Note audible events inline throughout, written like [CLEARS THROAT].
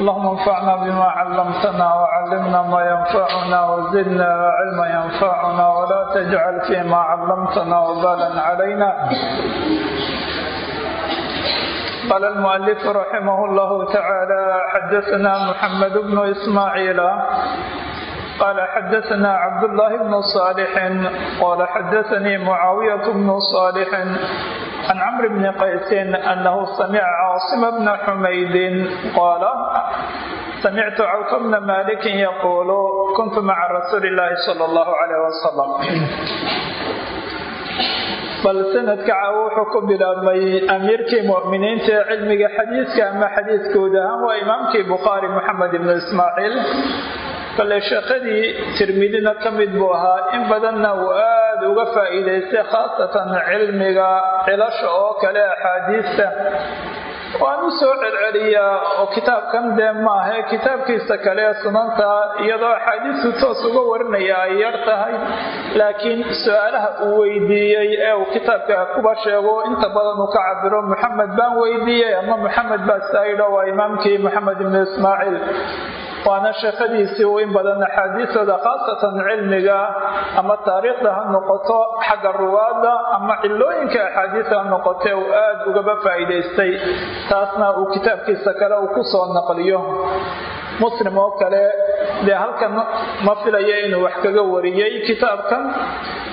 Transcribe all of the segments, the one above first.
اللهم انفعنا بما علمتنا وعلمنا ما ينفعنا وزدنا علما ينفعنا ولا تجعل فيما علمتنا وبالا علينا قال المؤلف رحمه الله تعالى حدثنا محمد بن إسماعيل قال حدثنا عبد الله بن صالح قال حدثني معاوية بن صالح عن camr بن qaysin anahu samica caasim bna xumaydin qaala samictu cawfa bna malikin yaquulu kuntu maca rasuuli illaahi sala allahu calayh wasalam bal sanadka wuxuu ku bilaabmay amiirkii mu'miniinta ee cilmiga xadiiska ama xadiis guud waa imaamkii bukhaari moxamed ibnu ismaaciil kale sheekhadii tirmidina ka mid buu ahaa in badanna uu aada uga faa'iidaystay khaasatan cilmiga cilasha oo kale axaadiista. Waan u soo celceliyaa oo kitaabkan dee maahe kitaabkiisa kale sunanta iyadoo axaadiistu toos uga warinaya ay yar tahay laakiin su'aalaha uu weydiiyey ee uu kitaabka kuba sheego inta badan uu ka cabiro maxamed baan weydiiyey ama maxamed baa saayidho waa imaamkii maxamed ibnu ismaaciil waana sheekhadiisii uu in badan axaadiistooda khaasatan cilmiga ama taariikhda ha noqoto xagga ruwaada ama cilooyinka axaadiista ha noqote uu aada ugaba faa'iidaystay taasna uu kitaabkiisa kale uu ku soo naqliyo muslim oo kale dee halkan ma filayo inuu wax kaga wariyey kitaabkan?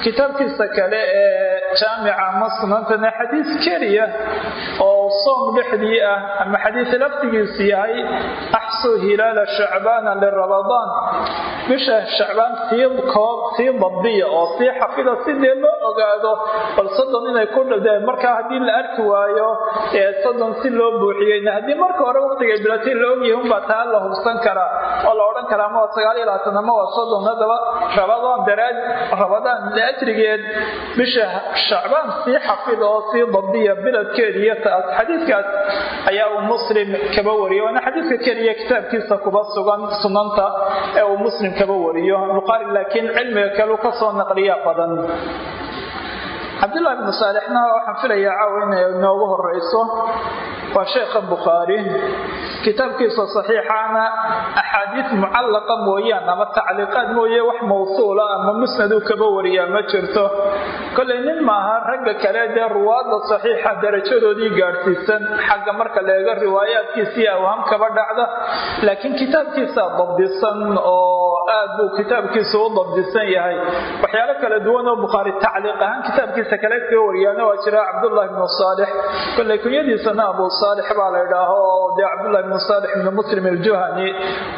Kitaabkiisa kale ee jaamica ama sunantana xadiis keliya oo soom dhexdii ah ama xadiis laftigiisu yahay axsuu hilaala shacbaana liramadaan bisha shacbaan sii koob sii dabdiya oo sii xafida si dee loo ogaado? Bal soddon inay ku dhadeen markaa haddii la arki waayo ee soddon si loo buuxiyeyna haddii marka hore waqtigay bilatay la ogyahay unbaa taa la hubsan karaa oo la odhan karaa ama waa sagaal iyo labaatan ama waa soddon haddaba rabadaan daraad rabadaan ajrigeed bisha shacbaan sii xafid oo sii dabdiya biladkeeda iyo taas xadiiskaas ayaa uu muslim kaba wariyo. Waana xadiiska keliya kitaabkiisa kuba sugan sunanta ee uu muslim kaba wariyo. Bukhaari laakiin cilmiga kale u ka soo naqliya badan cabdullahi bnu saalixna waxaan filayaa caawa inay inoogu horeyso. Waa sheekha bukhaari kitaabkiisa saxiixaana axaadiis mucallaqa mooyaan ama tacliiqaad mooye wax mawsuula ama musnaduu kaba wariyaa ma jirto. Kollay nin maaha ragga kale dee ruwaadda saxiixa darajadoodii gaadhsiisan xagga marka la eego riwaayaadkiisii awham kaba dhacda. Laakiin kitaabkiisa dabdisan oo aad buu kitaabkiisa u dabdisan yahay. Waxyaalo kala duwan oo bukhaari tacliiq ahaan kitaabkiisa kale kaga wariyaana waa jira cabdullahi bnu saalix kollay kunyadiisana abu saalix baa la idhaaho oo dee cabdullahi bnu saalix ibnu muslim aljuhani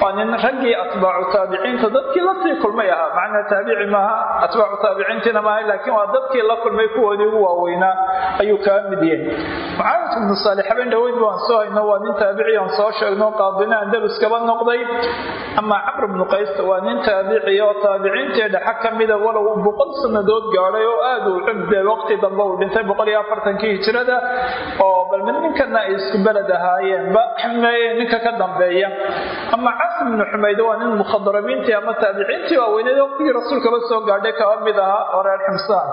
waa nin raggii atbaacu taabiciinta dadkii la sii kulmay ahaa. Macnaa taabici maaha atbaacu taabiciintiina maaha laakiin waa dadkii la kulmay kuwoodii ugu waaweynaa ayuu kaa mid yahay. Mucaawiyat ibnu saalix habeen dhaweyd baan soo hayno waa nin taabici aan soo sheegno qaadina andalus kaba noqday. Ama camr ibnu qays waa nin taabici oo taabiciintii dhexa ka mida walow boqol sannadood gaadhay oo aad uu cumde waqti dambe uu dhintay boqol iyo afartankii hijrada oo bal mid ninkana ay isku beled ahaayeenba ninka ka dambeeya. Ama casim ibnu xumayd waa nin mukhadaramiintii ama taabiciintii waaweyneed waqtigii rasuulkaba soo gaadhay kaba mid ahaa oo reer ximsaan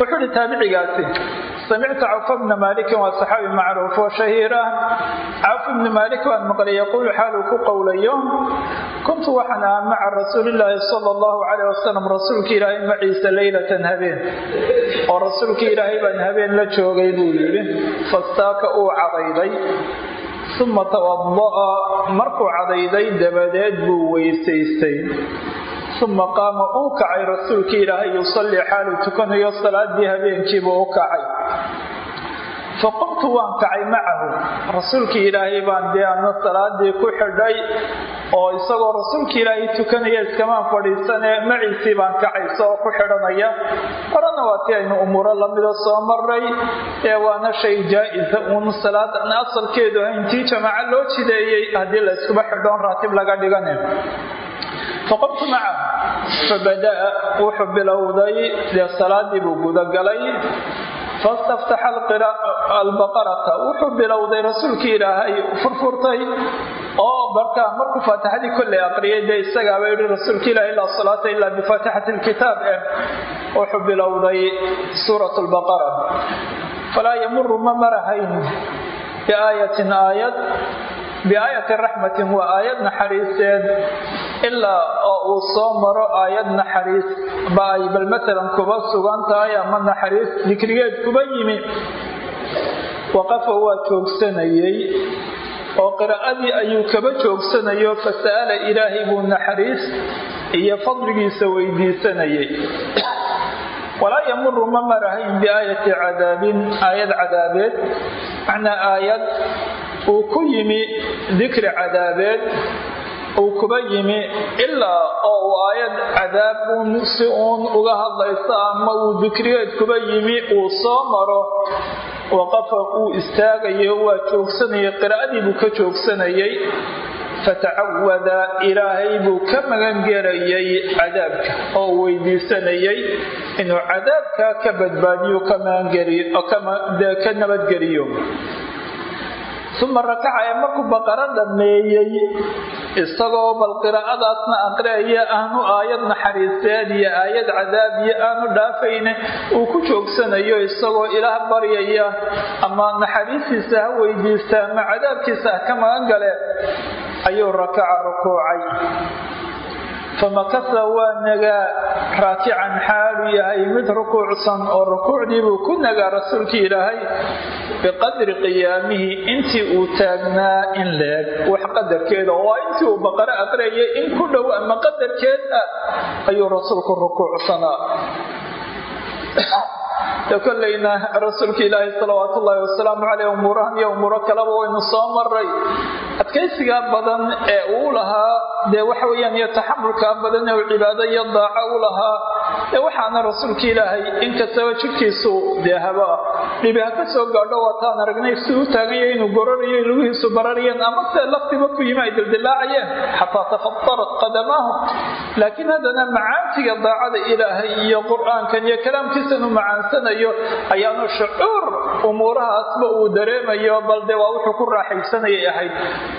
wuxuu ihi taabicigaasi samictu cawfa bna maalikin waa saxaabi macruuf oo shahiir ah cawf ibni maalik waan maqlay yaquulu xaaluu ku qowlayo kuntu waxaan ahaa maca rasuulillaahi sala allahu calayh wasalam rasuulka ilaahay maciisa leylatan habeen. Oo rasuulka ilaahay baan habeen la joogay buu yidhi fastaaka uu cadayday uma tawada'a markuu cadayday dabadeed buu weysaystay uma qaama uu kacay rasuulka ilaahay yusallii xaaluu tukanayo salaadii habeenkiibuu u kacay faqumtu waan kacay macahu rasuulkii ilaahay baan dee ana salaadii ku xidhay oo isagoo rasuulka ilaahay tukanaya iskamaan fadhiisane maciisii baan kacay isagoo ku xidhanaya horena waa ti aynu umuuro lamida soo maray ee waana shay jaa-isa uun salaadan asalkeedu intii jamaaco loo jideeyey haddii la iskuba xidhoon raatib laga dhigane faqumtu maca fabada'a wuxuu bilowday dee salaadii buu gudagalay fastaftaxa albaqarata wuxuu bilowday rasuulkii ilaahay furfurtay oo markaa markuu faatixadii kolley aqriyay dee isagaaba yihi rasuulka ilahi laa salaata ilaa bifaatixati lkitaab eh wuxuu bilowday suurat lbaqara falaa yamuru ma marahayn biaayatin aayad biaayati raxmatin waa aayad naxariiseed ilaa oo uu soo maro aayad naxariis ba ay bal matalan kuba sugan tahay ama naxariis dikrigeed kuba yimi. Waqafa waa joogsanayey. Oo qiraa'adii ayuu kaba joogsanayo fasa'ala ilaahay buu naxariis iyo fadligiisa weydiisanayay walaa yamuru ma marahayn biaayati cadaabin aayad cadaabeed. Macnaa aayad uu ku yimi dikri cadaabeed uu kuba yimi ilaa oo uu aayad cadaab uun si uun uga hadlayso ama uu dikrigeed kuba yimi uu soo maro. Waqafa uu istaagayo waa joogsanayay qiraa'adii buu ka joogsanayay. Fatacawada ilaahay buu ka magangelayay cadaabka oo weydiisanayay inuu cadaabkaa ka badbaadiyo ka nabadgeliyo uma rakaca ee markuu baqaro dhammeeyey isagoo bal qiraa'adaasna aqriaya aanu aayad naxariiseed iyo aayad cadaabiyo aanu dhaafayne uu ku joogsanayo isagoo ilaah baryaya. Ama naxariistiisa ha weydiista ama cadaabkiisa ha ka magan gale ayuu rakaca rukuucay famakasa waa nagaa. Raakican xaalu yahay mid rukuucsan oo rukuucdiibuu ku nagaa rasuulkii ilaahay. Biqadri qiyaamihi intii uu taagnaa in leeg. Wax qadarkeeda oo intii uu baqaro aqriyay in ku dhow ama qadarkeed ah ayuu rasuulku rukuucsanaa kolleyna rasuulka ilaahi salawaat ullaahi wasalaamu caleyh umuurahan iyo umuuro kaleba waynu soo maray adkaysigaa badan ee uu lahaa dee waxa weyaan iyo taxamulkaa badan ee uu cibaado iyo daaco u lahaa ee waxaana rasuulka ilaahay inkastaba jidhkiisu dee haba dhibi ha ka soo gaadho waataan aragnay si u taaganya inuu gorarayo lugihiisu bararayeen ama se laftiba ku yimi ay dildilaacayeen xataa tafadarat qadamaahu. Laakiin haddana macaantiga daacada ilaahay iyo qur'aankan iyo kalaamkiisanu macaansanayo ayaanu shucuur umuurahaasba uu dareemayo bal dee waa wuxuu ku raaxaysanayay ahayd.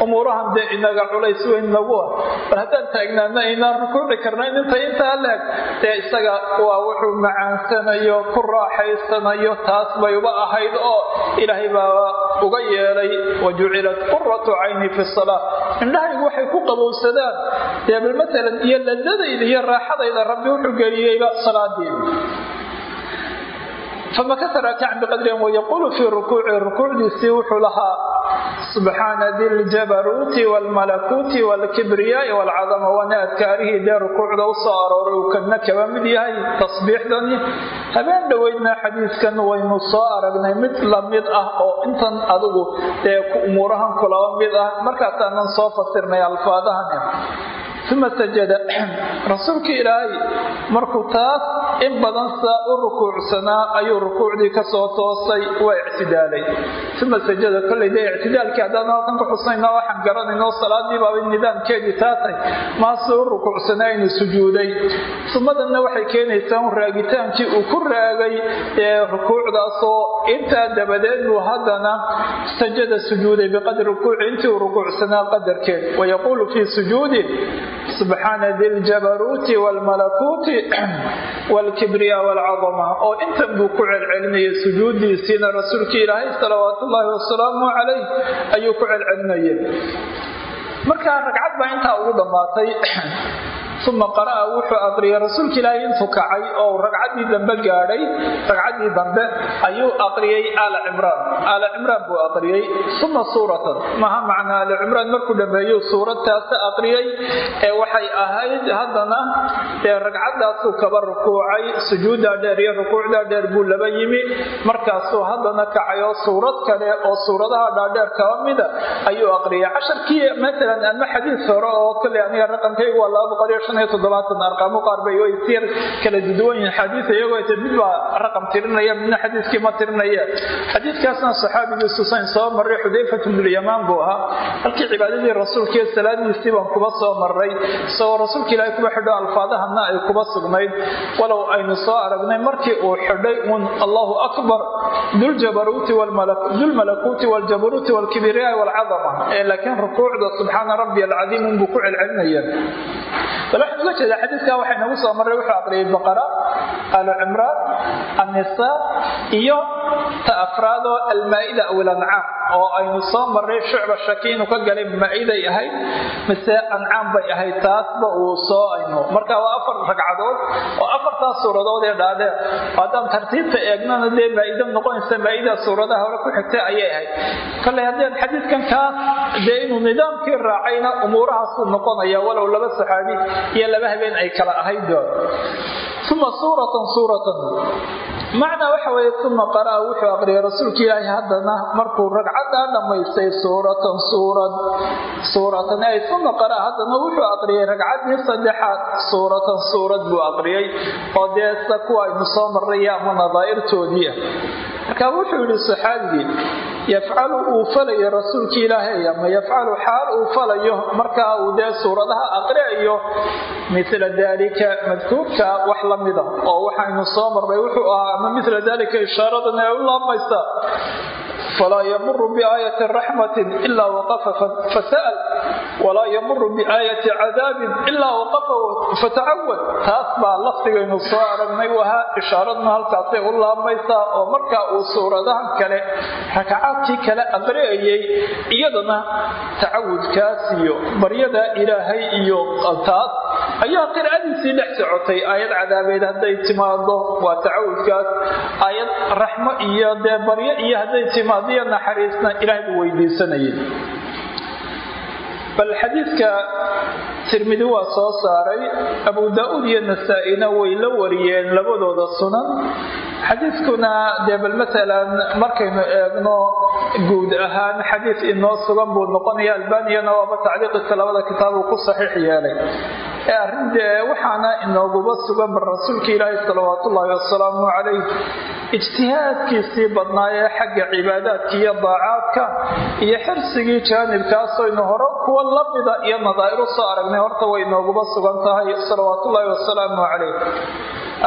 Umuurahan dee inaga culays weyn nagu ah. Bal haddaan taagnaana inaan rukuuci karnayn inta intaa leeg dee isaga waa wuxuu macaansanayo ku raaxaysanayo taas bay uba ahayd oo ilaahay baa uga yeelay wa jucilat quratu cayni fi salaa indhahaygu waxay ku qabowsadaan dee bal matalan iyo ladadayda iyo raaxadayda rabbi wuxuu geliyeyba salaadii famakasa raakican biqadrin wayaquulu fii rukuuci rukuucdiisii wuxuu lahaa subxaana di ljabaruuti waalmalakuuti waalkibriyaai waalcadama waana adkaarihii dee rukuucda u arooray uu kadna kaba mid yahay tasbiixdani habeen dhoweydna xadiiskan waynu soo aragnay mid la mid ah oo intan adigu dee umuurahan kulaba mid ah markaasaanan soo fasirnay alfaadahani uma sajada rasuulka ilaahay markuu taas in badan saa u rukuucsanaa ayuu rukuucdii ka soo toosay waa ictidaalay. Uma sajada kolley dee ictidaalkii haddaan halkan ku xusnayna waxaan garanayno salaadii baaba nidaamkeedii taatay maase u rukuucsanaa inuu sujuuday. Sumadanna waxay keenaysaa un raagitaankii uu ku raagay ee rukuucdaasoo intaa dabadeed buu haddana sajada sujuuday biqadri rukuuci. Intii uu rukuucsanaa qadarkeed wayaquulu fii sujuudi subxaana di ljabaruuti waalmalakuuti [CLEARS THROAT] waalkibriya waalcadama oo intan buu ku celcelinayay sujuuddiisiina rasuulkii ilaahay salawaat wasalaamu calayh ayuu ku celcelinayay. Markaa ragcad baa intaa ugu dhammaatay [CLEARS THROAT] uma qara'a wuxuu aqriyay rasuulka ilaahay intuu kacay oo ragcaddii dambe gaadhay ragcaddii dambe ayuu aqriyay aala cimraan. Aala cimraan buu aqriyey. Uma suuratan. Maha macnaa aala cimraan markuu dhameeyuu suuradtaasa aqriyay ee waxay ahayd haddana ee ragcaddaasuu kaba rukuucay sujuuddaa dheer iyo rukuucdaa dheer buu laba yimi. Markaasuu haddana kacay oo suurad kale oo suuradaha dhaadheer kaba mida ayuu aqriyay casharkii maalan ama xadiis hore oo kale aniga raqamkaygu waa laba boqol iyo iyo toddobaatan arqaamo qaar bay way sir kala duwan yihiin. Xadiis iyagoo ta mid baa raqam tirinaya midna xadiiskii ma tirinaya. Xadiiskaasna saxaabigiisu sayn soo maray xudayfat bnulyamaan buu ahaa. Halkii cibaadadii rasuulka iyo salaadiisii baan kuba soo maray isagoo rasuulka ilaahay kuba xidho alfaadahana ay kuba sugnayd. Walow aynu soo aragnay markii uu xidhay uun allahu akbar dulmalakuuti waljabaruuti walkibriyaai walcadama laakiin rukuucda subxaana rabbi alcadiim unbuu ku celcelinaya waxaan uga jeedaa xadiidkaa waxay nagu soo marray wuxuu aqriyay baqara alu cimraan iyo ta afraadoo almaa-ida aw oo aynu soo marray shucba shaki ka galay maa-iday ahayd mise ancaam bay ahayd taasba uu soo aynu marka waa afar ragcadood oo afartaas suuradood ee dhaadheer haddaan tartiibta eegnana dee maa-ida noqonaysa maa-ida suuradaha hore ku xigtay ayay ahayd kale haddeen xadiidkan kaas dee inuu nidaamkii raacayna umuurahaasuu noqonaya walow laba saxaabi iyo laba habeen ay kala ahayd. Uma suuratan suuratan. Macnaa waxa weeye uma qara'a wuxuu aqriyay rasuulka ilaahi haddana markuu ragcaddaa dhammaystay suuratan suurad suuratan. Ay uma qara'a haddana wuxuu aqriyay ragcaddii saddexaad suuratan suurad buu aqriyay. Oo dee sida kuwa aynu soo marraya ama nadaa'irtoodii ah marka wuxuu yidhi saxaabigii yafcalu uu falayo rasuulka ilaahay ama yafcalu xaal uu falayo markaa uu dee suuradaha aqriayo mila dalika madkuurka wax la mida oo waxaynu soo marnay wuxuu ahaa ama mila dalika ishaaradan ay u laamaysaa falaa yamuru biaayati raxmatin ilaa waqafa fasa'al walaa yamuru biaayati cadaabin ilaa waqafa fatacawad. Taas baa lafdigaynu soo aragnay wahaa ishaaradna halkaasay u laamaysaa oo markaa uu suuradahan kale rakacaadkii kale aqri'ayay iyadana tacawudkaas iyo baryada ilaahay iyo taas ayaa qiraa'adiisii dhex socotay. Aayad cadaabeed hadday timaado waa tacawudkaas. Aayad raxmo iyo dee baryo iyo hadday timaado iyo naxariisna ilaahay buu weydiisanayay bal xadiidka tirmidi waa soo saaray abu daa-uud iyo nasaa-ina way la wariyeen labadooda sunan. Xadiidkuna dee bal matalan markaynu eegno guud ahaan xadiid inoo sugan buu noqonaya albaniyana waaba tacliiqiisa labada kitaab uu ku saxiix yeelay ee arrin dee waxaana inooguba sugan bar rasuulka ilaahi salawaat ullaahi wasalaamu calayh ijtihaadkiisii badnaayee xagga cibaadaadka iyo daacaadka iyo xirsigii jaanibkaasaynu hore kuwa lamida iyo nadaa'iru soo aragnay horta way inooguba sugan tahay salawaatullaahi wasalaamu calayh.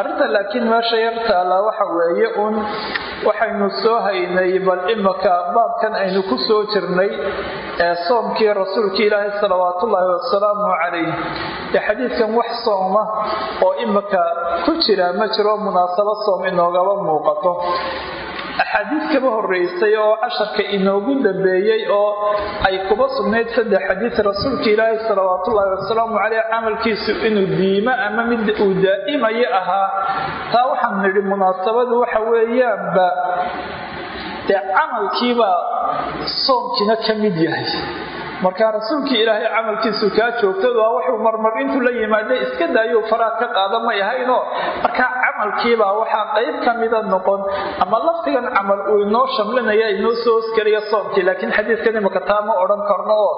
Arrinta laakiin meesha yar taallaa waxa weeye uun waxaynu soo haynay bal imaka baabkan aynu ku soo jirnay ee soomkii rasuulka ilaahi salawaatullaahi wasalaamu calayh. Ee xadiidkan wax sooma oo imaka ku jira ma jiro munaasabo soom inoogaba muuqato. Axaadiis kaba horeysay oo casharka inoogu dambeeyey oo ay kuba sugnayd saddex xadiis rasuulka ilaahi salawaatullaahi wasalaamu caleyh camalkiisu inuu diimo ama mid uu daa'imayo ahaa. Taa waxaan nidhi munaasabadu waxa weeyaanba dee camalkiibaa soomkiina ka mid yahay. Marka rasuulkii ilaahay camalkiisu kaa joogtadu waa wuxuu marmar la yimaada iska daayuu faraad ka qaada may ahaynoo markaa camalkiibaa waxaa qayb ka mida noqon ama laftigan camal uu inoo shamlinaya inoo soo hosgelaya soomkii laakiin xadiidkan imaka taa odhan karno. Oo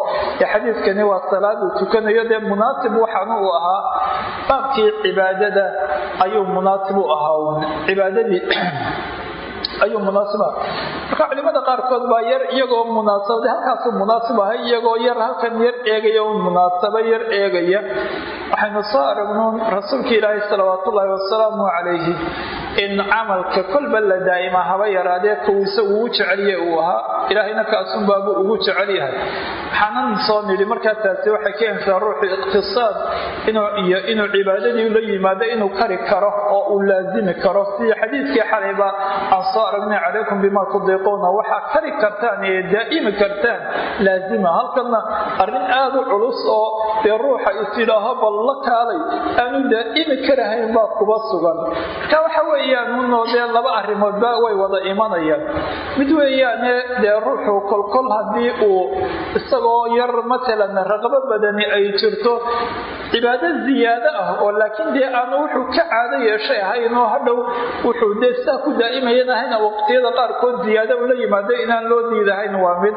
xadiidkani waa salaad tukanayo dee munaasib waxaana uu ahaa. Baabkii cibaadada ayuu munaasib u ahaa. Cibaadadii ayuu munaasiba marka culimada qaarkood baa yar iyagoo munaasabada halkaasuu munaasib ahay? Iyagoo yar halkan yar eegaya un munaasabo yar eegaya. Waxaynu soo aragnuun rasuulka ilaahi salawaatullaahi wasalaamu calayhi in camalka kolba la daa'ima haba yaraadee kuw isagu ugu jeceliye uu ahaa. Ilaahayna kaasunbaabuu ugu jecel yahay. Waxaanan soo nidhi markaa waxay keenaysaa ruuxu iqtisaad inuu cibaadadii la yimaado inuu kari karo oo uu laazimi karo. Sida xadiidkii xalayba aan soo aragnay calaykum bimaa tudiiquuna waxaa kari kartaan ee daa'imi kartaan laazima. Halkana arrin aad u culus oo dee ruuxa isidhaaho bal la kaalay aanu daa'imi karahayn baa kuba sugan. Marka waxa weeyaan unoo dee laba arrimoodba way wada imanayaan. Mid weeyaane dee ruuxu kolkol haddii uu isagoo yar matalan raqabo badani ay jirto cibaado ziyaado ah oo laakiin dee aanu wuxuu ka caado yeeshay ahayn oo hadhow wuxuu dee sidaa ku daa'imayan ahayna waqtiyada qaarkood ziyaado ula yimaado inaan loo diidahayn waa mid.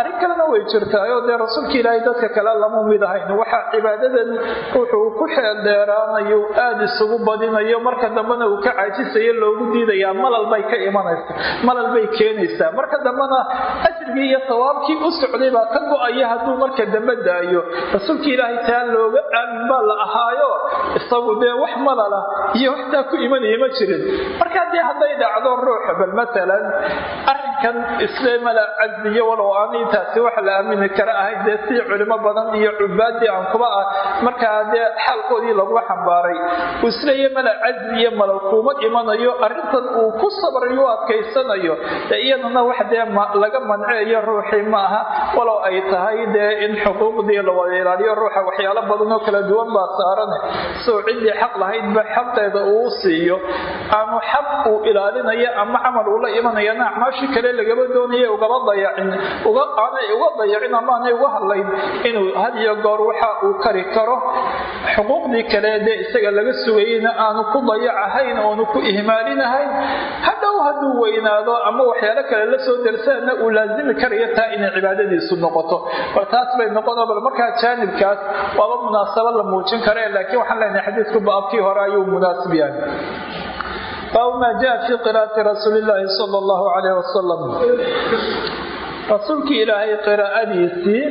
Arrin kalena way jirtaayoo dee rasuulka ilaahay dadka kale lama mid ahayn waxaa cibaadadan ruuxuu ku xeeldheeraanayo aada isugu badinayo marka dambena uu ka caajisayo loogu diidayaa malal bay ka imanaysa malal bay keenaysaa. Marka dambena ajrigii iyo sawaabkii u socday baa ka go'aya hadduu marka dambe daayo. Rasuulka ilaahay taa looga aamin la ahaayo isagu dee wax malala iyo waxtaa ku imanaya ma jirin. Marka dee hadday dhacdo ruuxa bal matalan arrin arrinkan isle mala cazdiyo walow aanay taasi wax la aamini kara ahayn dee si culimo badan iyo cubaadii aan kuba ah markaa dee xaalkoodii laguma xambaaray. Uu isleeya mala cazdi iyo kuuma imanayo arrintan uu ku sabrayo u adkaysanayo dee iyadana wax dee laga manceeyo ruuxii ma aha walow ay tahay dee in xuquuqdii la wada ilaaliyo ruuxa waxyaalo badan oo kala duwan baa saaran soo ciddii xaq lahaydba xaqeeda uu siiyo aanu xaq uu ilaalinayo ama camal uu la imanayana acmaashii kale lagaba doonaya ugaba dayacin aanay uga dayacin ama aanay uga hadlayn inuu had iyo goor waxa uu kari karo. Xuquuqdii kale dee isaga laga sugayeyna aanu ku dayacahayn oonu ku ihmaalinahayn hadhow hadduu weynaado ama waxyaalo kale la soo darsaana uu laazimi karayo taa inay cibaadadiisu noqoto. Bal taas bay noqono bal markaa jaanibkaas waaba munaasabo la muujin kare laakiin waxaan leenahay xadiidku baabkii hore ayuu munaasib yahay. Baabu maa jaa fi qiraa'ati rasuuli llaahi sala allahu calayh wasalam rasuulkii ilaahay qiraa'adiisii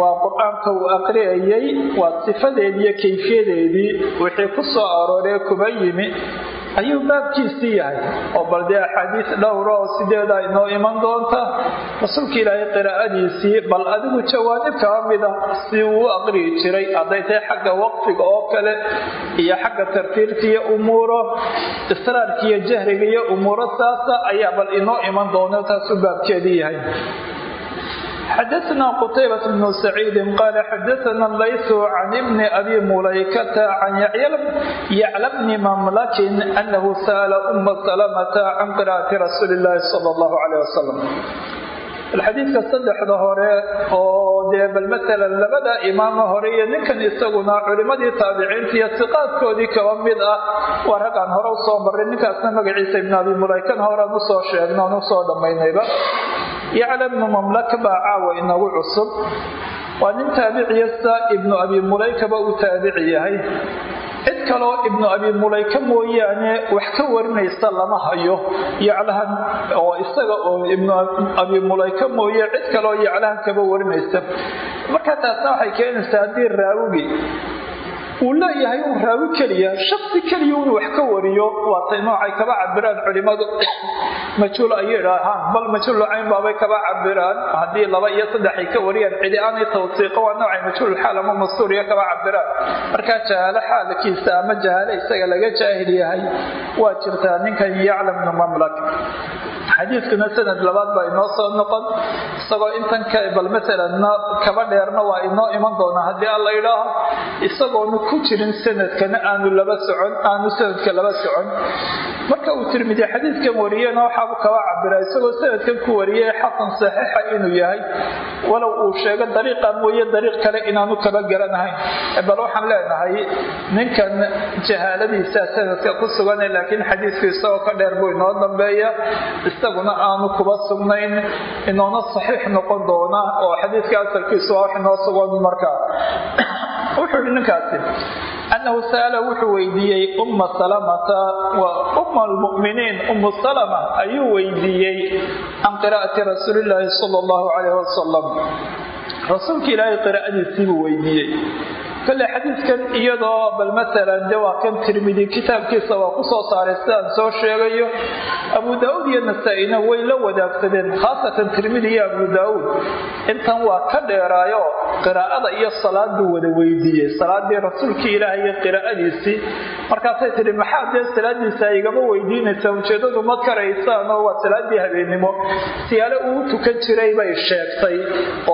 waa qur'aanka uu aqriyayay waa sifadeedii iyo kayfiyadeedii wixii ku soo arooree kuba yimi. Ayuu baabkiisii yahay. Oo bal dee axaadiis dhowra oo sideeda inoo iman doonta. Rasuulka ilaahay qiraa'adiisii bal adigu jawaanib kaba mida si uu u aqriyi jiray. Hadday tahay xagga waqfiga oo kale iyo xagga tartiirka iyo umuuro israarka iyo jahriga iyo umuuro saasa ayaa bal inoo iman doona taasuu baabkeedii yahay xdثna qتيبة بن سعيid qال xdثna layث عن بن أbي مuلaykة عن yعلى بن مملك أنه sأل أم سلمة عن قراءة رsuuل اللhi صلى الله عليه وسلم xadiidka saddexda hore oo dee bal maalan labada imaamo hore iyo ninkan isaguna culimadii taabiciinta iyo siqaadkoodii kaba mid ah waa raggaan hore usoo maray ninkaasna magaciisa ibn abi mulaykan horean usoo sheegno an usoo dhammaynayba yacla bnu mamlaka baa caawa inagu cusub waa nin taabiciyasa ibnu abi mulaykaba uu taabici yahay cid kaloo ibnu abi mulayka mooyaane wax ka warinaysa lama hayo yaclahan oo isaga oo ibnu abi mulayka mooye cid kaloo yaclahan kaba warinaysa marka taasna waxay keenaysaa haddii raawigi uu leeyahay uu raawi keliya shaksi keliya inuu wax ka wariyo. Waatay noocay kaba cabiraan culimadu. Majhuul ayay idhaahaan bal majhuul cayn baabay kaba cabiraan. Haddii laba iyo saddex ay ka wariyaan cidi aanay tawsiiqo waa noocay majhuul xaal ama mastuuriya kaba cabiraan. Markaa jahaalo xaalkiisa ama jahaalo isaga laga jaahil yahay waa jirtaa ninkan yaclam bnu mamlak. Xadiidkuna sanad labaad baa inoo soo noqon. Isagoo intan bal maalan kaba dheerna waa inoo iman doonaa haddii alla idhaaho isagoonu ku jirin sanadkana aanu laba socon aanu sanadka laba socon. Marka uu tirmidi xadiidkan wariyena waxaabu kaba cabira isagoo sanadkan ku wariyay xasan saxiixa inuu yahay. Walow uu sheego dariiqa mooye dariiq kale inaanu kaba garanahayn bal waxaan leenahay ninkan jahaaladiisaa sanadka ku sugane laakiin xadiidku isagoo ka dheer buu inoo dambeeya. Isaguna aanu kuba sugnayn inoona saxiix noqon doona oo xadiidka asalkiisu waa wax inoo sugan markaa wuxuu yihi ninkaasi annahu sa'ala wuxuu weydiiyey umma salamata. Wa umma almu'miniin ummu salama ayuu weydiiyey can qiraa'ati rasuulillaahi sala allahu calayhi wasalam rasuulka ilaahay qiraa'adiisii weydiiyey kale xadiidkan iyadoo bal maalan de waa kan tirmidi kitaabkiisa waa ku saaray sidaan soo sheegayo abu daauud iyo nasaa-ina way la wadaagsadeen khaasatan tirmidi iyo abu daauud intan waa ka dheeraayo qiraa'ada iyo salaaduu wada weydiiyey salaadii rasuulkii ilaahay iyo qiraa'adiisii. Markaasay tidhi maxaa dee salaadiisa igama weydiinaysaa ujeedadu ma karaysaanoo waa salaadii habeennimo siyaale uu tukan jiray bay sheegtay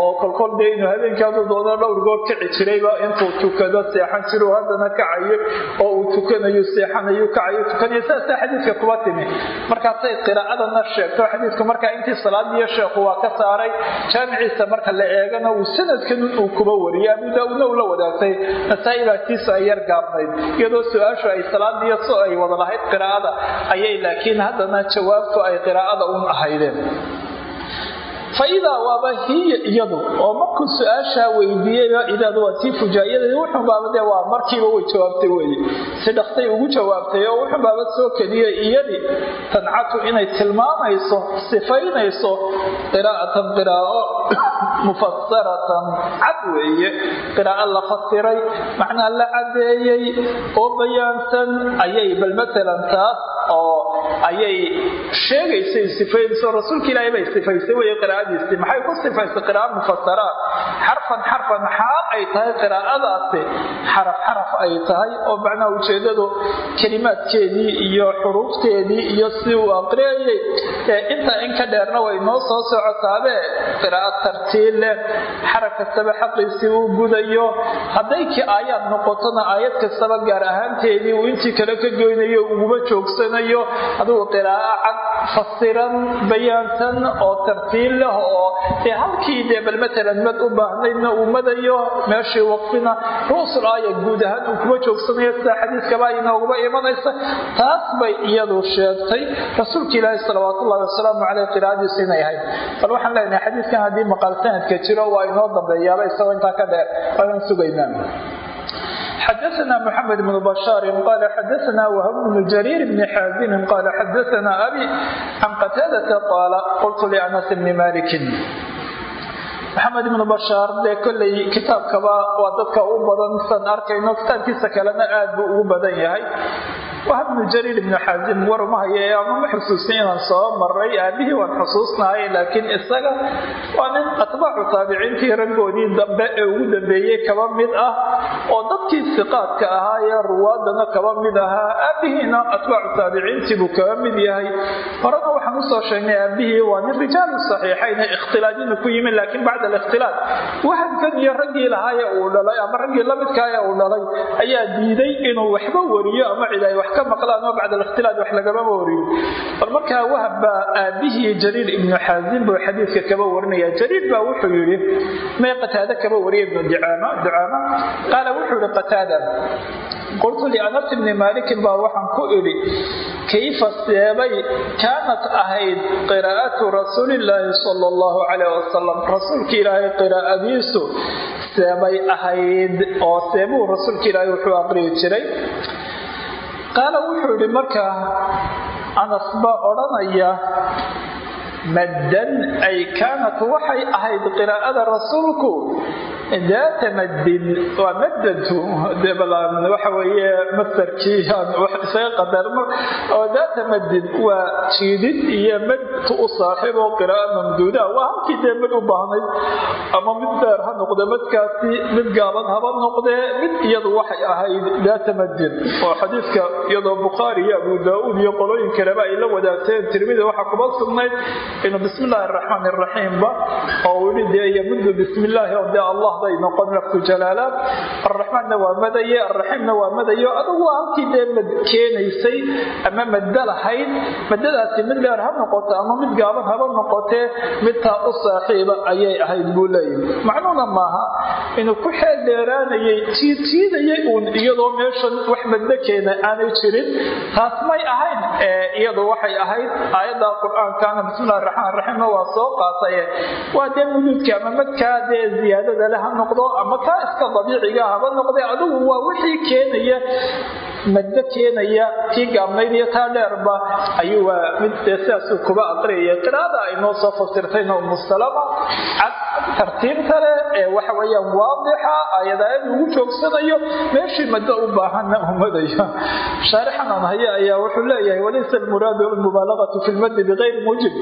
oo kolkol dee inuu habeenkii hadduu doono dhowr goor kici jirayba intuu tukado seexan jiru haddana kacayo oo uu tukanayo seexanayo kacayo tukanayo saasaa xadiidka kuba timi. Markaasay qiraa'adana sheegto xadiidku markaa intii salaadiyo sheekhu waa ka saaray jaamiciisa marka la eegana uu sanadkan uu kuba wariyay abu daauudna uu la wadaagtay. Nasaa-i baa tiisu ay yar gaabnayd iyadoo su'aashu ay salaadiyo so ay wada lahayd qiraa'ada. Ayay laakiin haddana jawaabtu ay qiraa'ada un ahaydeen faidaa waaba hiya iyadu oo markuu su'aashaa weydiiyeyba idaadu waa tii fujaayadii wuxun baaba dee waa markiiba way jawaabtay weye si dhaqsay ugu jawaabtay oo wuxun baaba soo keliyay iyadii tancatu inay tilmaamayso sifaynayso qiraa'atan qiraa'o mufasaratan cad weeye. Qiraa'o la fasiray macnaa la cadeeyey oo bayaansan ayay bal matalan taas oo ayay sheegaysay sifaynayso rasuulka ilaahay bay sifaysay wey qiraa'adiisii maxay ku sifaysay qira'a mufasara xarfan xarfan xaal ay tahay qiraa'adaasi. Xaraf xaraf ay tahay oo macnaha ujeedadu kelimaadkeedii iyo xuruufteedii iyo si uu aqriyayay. Intaa in ka dheerna way noo soo socotaabe qiraa'ad tartiil leh. Xaraf kastaba uu gudayo. Hadday ki aayaad noqotona aayad kastaba gaar ahaanteedii uu intii kale ka goynayo uguma joogsanayo. Adugu qiraa'o cad fasiran bayaansan oo tartiil leh oo dee halkii dee bal matalan mad u baahnaydna uu madayo meeshii waqfina ruusul aaya guud ahaan uu kuma joogsanayo sida xadiiskaba inooguma imanaysa. Taas bay iyadu sheegtay rasuulka ilaahi salawaatullahi wasalaamu caleyh qiraa'adiisu inay ahayd. Bal waxaan leenahay xadiiskan haddii maqaal sanadka jiro waa inoo dambeeyaaba isagoo intaa ka dheer ayaan sugaynaa xdثna محمد بن بشار قال xdثna وهب بن جرير بن xاaزم قال xdثna أbي عن qتاadة قال qلت لأنس بن مالك maxamed ibnu bashaar dee kolley kitaabkaba waa dadka u badan san arkayno kitaabkiisa kalena aad buu ugu badan yahay. Wahab bnu jariir ibnu xaasim warmahaye ama ma xusuusin inaan soo maray aabihii waan xusuusnahay laakiin isaga waa nin atbaacu taabiciintii raggoodii dambe ee ugu dambeeyey kaba mid ah oo dadkii siqaadka ahaa ee ruwaadana kaba mid ahaa. Aabihiina atbaacu taabiciintii buu kaba mid yahay. Horena waxaan u soo sheegnay aabihii waa nin rijaalu saxiixayne ikhtilaadina ku yimid laakiin bacda alikhtilaad wahabkan iyo raggii lahaaye uu dhalay ama raggii lamidkaaye uu dhalay ayaa diiday inuu waxba wariyo ama cid ay wax ka maqlaan oo bacda alikhtilaad wax lagamaba wariyo bal markaa wahab baa aabihii jariir ibnu xaasim buu xadiidka kaba warinaya jariir baa wuxuu yidhi may qataada kaba wariya ibnu ducaama qaala wuxuu yihi qataada qultu lianas ibni maalikin baa waxaan ku idhi kayfa seebay? Kaanat ahayd qiraa'atu rasuulillaahi sala allahu calayh wasalam rasuulka ilaahay qiraa'adiisu seebay ahayd oo seebuu rasuulka ilaahay wuxuu aqriyi jiray. Qaala wuxuu yidhi markaa anas baa odhanaya maddan ay kaanat waxay ahayd qiraa'ada rasuulku. Daata maddin waa maddatu weeye masarkii isaga qadarno oo daata maddin waa jiidid iyo madtu u saaxiib oo qira'a mamduuda waa halkii dee mid u baahnayd ama mid dheer ha noqde madkaasi mid gaaban haba noqdee mid iyadu waxay ahayd daata maddin. Oo xadiiska iyadoo bukhaari iyo abu daa-uud iyo qolooyin kaleba ay la wadaagteen tirmida waxaa kuma sugnayd inuu bismi illaahi araxmaan iraxiimba oo uu yihi dee yamuddu bismi illaahi oo dee allah bay noqon laftu jalaalaad arraxmaanna waa madaye arraxiimna waa madayo. Adugu halkii dee mad keenaysay ama madda lahayd maddadaasi mid dheer ha noqoto ama mid gaaban haba noqotee midtaa u saaxiiba ayay ahayd buu leeyahy macnuuna maaha inuu ku xeel dheeraanayay tiidtiidayay uun iyadoo meeshan wax maddo keena aanay jirin. Taas may ahayn iyadu waxay ahayd aayadda qur'aankaana bismillahi raxmaan raxiimna waa soo qaataye waa dee muduudka ama madkaa dee ziyaadada le ha noqdo ama kaa iska dabiiciga haba noqde adigu waa wixii keenaya maddo keenaya kii gaabnayd iyo taa dheerba ayuu waa mid dee sidaasuu kuba aqriyaya. Qiraada ay noo soo fasirtayna umusalama cad tartiibta leh ee waxa weeyaan waadixa ayadaayad ugu joogsanayo meeshii maddo u baahanna umadayo shaarixan aan haya ayaa wuxuu leeyahay walaysa almuraadu almubaalagatu fi lmaddi bigayri mujib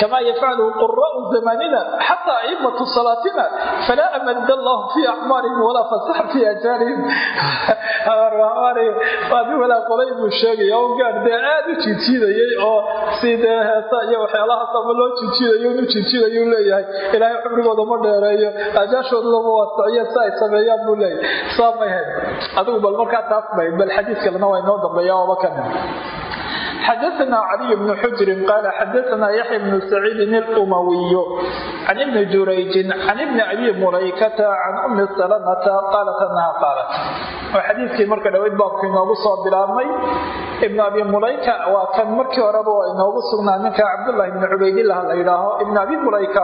kama yafcalu quraau zamanina xata aimatu salaatina falaa amad allahu fi acmaarihim walaa fasax fi ajaarihim walaqolay buu sheegaya o gaar dee aada u jijiidayay oo si dee heesa iyo waxyaalahaas ama loo jijiidayo inu jijiidayu leeyahay ilaahay xumrigooda ma dheereeyo ajaashoodana ma waasiciyo si ay sameeyaan buu leeyahay saa may hayd adigu bal markaa taas bay bal xadiidkalena waa inoo dambeeya ooba ka nin xadaana caliy bnu xujrin qaala xadaana yaxya bnu saciidin اlumawiyu can ibni jurayjin can ibni abi mulaykata can umi salamata qaalat anaha qaalat oo xadiidkii marka dhaweyd baabku inoogu soo bilaabmay ibnu abi mulayka waa kan markii horeba waa inoogu sugnaa ninka cabdulahi bni cubaydilah la yidhaaho ibn abi mulayka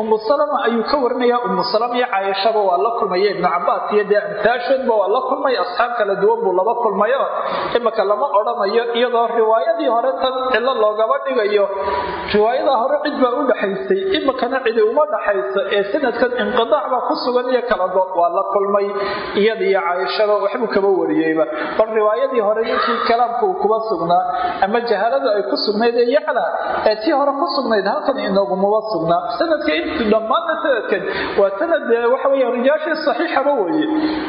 umu salama ayuu ka warinaya umu salama iyo caayashaba waa la kulmaya ibnu cabaas iyo dee amtaashoodba waa la kulmay asxaab kala duwan buu laba kulmayo imaka lama odhanayo iyadoo riwaayadii hore tan cilo loogaba dhigayo riwaayadaa hore cid baa u dhaxaysay imikana cidi uma dhaxayso ee sanadkan inqidaac baa ku sugan iyo kala go waa la kulmay iyada iyo caaishada waxbuu kaba wariyeyba. Bal riwaayadii hore ninkii kalaamka uu kuba sugnaa ama jahaladu ay ku sugnayd ee yacla ee tii hore ku sugnayd halkan inoogumaba sugnaa sanadka int dhammaanna sanadkan waa sanad waxa weya rijaashii saxiixaba weeye.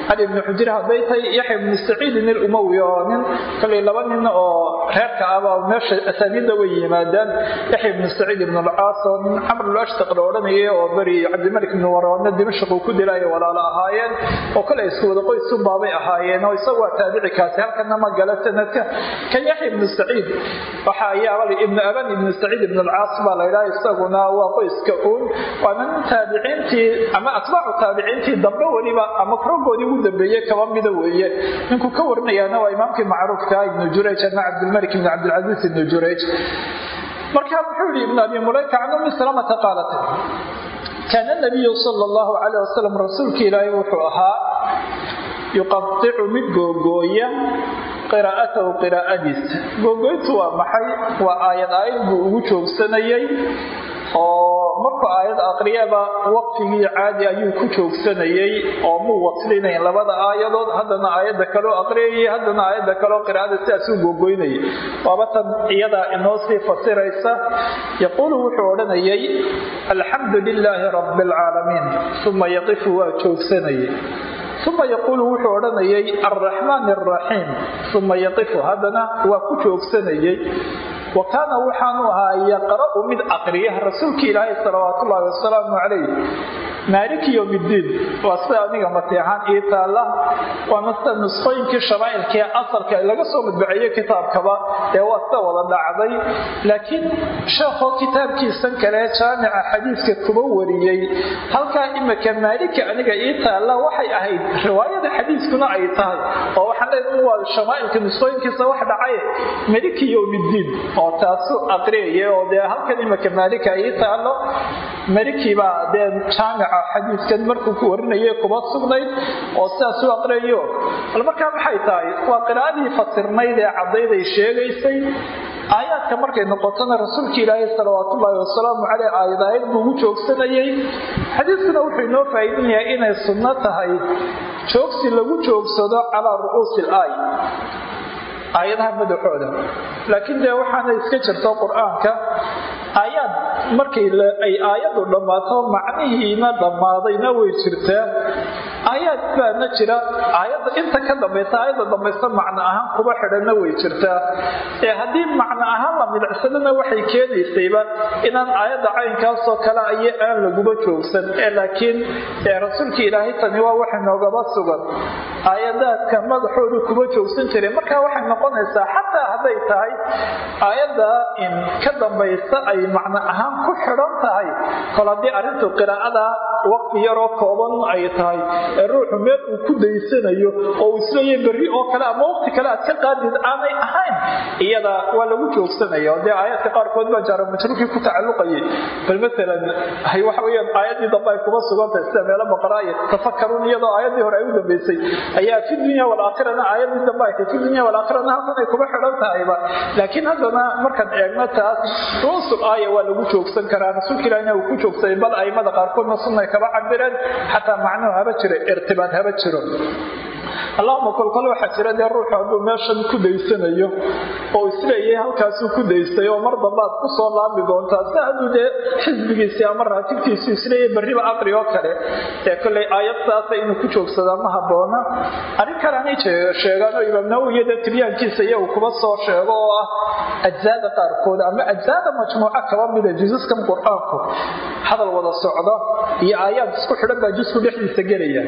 Cali ibni xujir hadday tahay yaxya ibni saciidin ilumawi oo nin kolay laba nin oo reerka ahba meesha asaaniidda way yimaadaan. Yaxya ibni saciid ibn alcaas oo nin camr lashtaq la odhanayay oo beri cabdimalik ibni warane dimashq uu ku dilaayo walaalo ahaayeen oo kale isku wada qoysunbaabay ahaayeen oo isagu waa taabici kaasi halkana ma gala sanadka. Kan yaxya ibnu saciid waxa ayaaba ibnu aban ibnu saciid ibn alcaas baa la yidhaha isaguna waa qoyska uun waana nin taabiciintii ama atbaacu taabiciintii dambe weliba ama roggoodii ugu dambeeyey kaba mida weeye. Ninkuu ka warinayaana waa imaamkii macruufka ibnu jurayj ama cabdilmalik ibn cabdilcasiis ibnu jurayj. Marka wuxuu yihi ibn abi mulayka can ummi salamata qaalat kaana nabiyu sala allahu calayh wasalam rasuulka ilaahay wuxuu ahaa yuqadicu mid googooya qiraa'atahu qiraa'adiisa. Googooyntu waa maxay? Waa aayad aayad buu ugu joogsanayay oo markuu aayad aqriyaba waqtigii caadi ayuu ku joogsanayay oo muu waslinayn labada aayadood haddana aayadda kaloo aqriyayay haddana aayadda kaloo qiraa'ada sidaasuu googoynayay waaba tan iyadaa inoo sii fasiraysa. Yaquulu wuxuu odhanayay alxamdu lilaahi rabbi alcaalamiin uma yaqifu waa joogsanayay. Uma yaquulu wuxuu odhanayay alraxmaan alraxiim uma yaqifu haddana waa ku joogsanayay wa kaana waxaanu ahaa yaqra'u mid aqriya rasuulka ilaahay salawaatu ullaahi wasalaamu calayh maaliki yowm iddiin waa sida aniga mateexaan ii taalla waana sida nusqooyinkii shamaa'ilkii asalka laga soo madbaceeye kitaabkaba ee waa sida wada dhacday laakiin sheekhoo kitaabkiisan kale jaamica xadiiska kuba wariyey halkaa imika maaliki aniga ii taalla waxay ahayd riwaayada xadiiskuna ay tahay oo waxaan leedahay waa shamaa'ilka nusqooyinkiisa wax dhacay maliki yowm iddiin oo taasu aqriyaya oo dee halkan imika maalika ii taallo. Maliki baa dee jaamica xadiiskan markuu ku warinaya kuba sugnayd oo sidaas aqriyayo bal markaa maxay tahay? Waa qiraa'adii fasirnayd ee caddayday sheegaysay. Aayaadka markay noqotona rasuulka ilaahay salawaatullaahi wasalaamu caleyh aayad aayad buu ugu joogsanayay. Xadiiskuna wuxuu inoo faa'iidinayaa inay sunno tahay. Joogsi lagu joogsado calaa ru'uusi il aay aayadaha madaxooda. Laakiin dee waxaana iska jirto qur'aanka aayaad markay ay aayadu dhammaato macnihiina dhammaadayna way jirtaa aayaad baana jira. Aayadda inta ka dambaysa aayadda dambaysa macno ahaan kuba xidhanna way jirtaa ee haddii macno ahaan la midicsadana waxay keenaysayba inaan aayadda caynkaasoo kale aye aan laguba joogsan. Ee laakiin ee rasuulka ilaahay tani waa waxa noogaba sugan. Aayadaadka madaxoodu kuba joogsan jiray marka waxay noqonaysaa xataa hadday tahay aayadda ka dambaysa ay macno ahaan ku xidhan tahay. Kol haddii arrintu qiraa'ada waqti yaroo kooban ay tahay ee ruuxu meel uu ku daysanayo oo uu is leeyahay berri oo kale ama waqti kale aad ka qaadid aanay ahayn iyada waa lagu joogsanaya oo dee aayaadka qaarkood baa jaara majruurkii ku tacalluqayay. Bal maalan waxa weeyaan aayaddii dambe ay kuma sugantahay sida meelo baqara iyo tafakkarun iyadoo aayaddii hore ay u dambaysay ayaa fi dunya walaakhirana aayaddii dambe ay tahay fi dunya walaakhirana halkan ay kuma xidhan tahayba. Laakiin haddana markaan eegno taas ruusul aaya waa lagu joogsan karaa. Rasuulka ilahina uu ku joogsaday bal aimada qaarkoodna sunnay kaba cabireen xataa macnuhu haba irtibaad haba jiro allahuma kolkol waxaa jira dee ruuxu hadduu meeshan ku daysanayo oo is leeyahay halkaasuu ku daystay oo mar dambaad ku soo laami doontaa sida hadduu dee xisbigiisii ama raatibkiisu is leeyahay barriba aqri oo kale. Ee kollay aayad inuu ku joogsadaa ma habboona arrin kaleanay sheegaan oo imaam nawowiya dee tibyaankiisa iyagu kuba soo sheego oo ah ajzaada qaarkood ama ajzaada majmuuca kaba mida jusaskan qur'aanku. Hadal wada socda iyo aayaad isku xidhan baa jusku dhexdiisa gelaya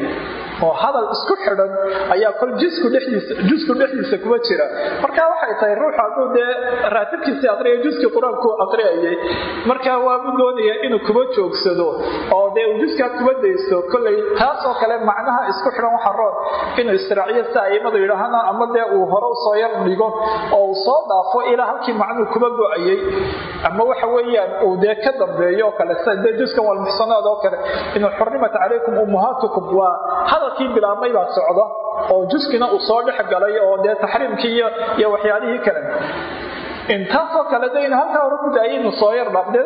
oo hadal isku xidhan ayaa kol jusku dhexdiisa kuma jira. Marka waxay tahay ruuxu hadduu dee raatibkiisii aqriya juskii qur'aanku aqriyayay marka waabu doonaya inuu kuba joogsado oo dee uu juskaa kuba daysto. Kollay taasoo kale macnaha isku xidhan waxa roon inuu israaciyo si aimadu yidhaahana ama dee uu hore u soo yar dhigo oo uu soo dhaafo ilaa halkii macnuhu kuba go'ayay ama waxa weeyaan uu dee ka dambeeyo kale dee juskan walmuxsanaad oo kale inuu xurimat calaykum ummahaatukum waa hadalkii bilaabmay baa socda oo juskina uu soo dhex galay oo dee taxriimkii iyo waxyaalihii kale intaasoo kale de halkaa hore ku daayaynu soo yar dhaafdee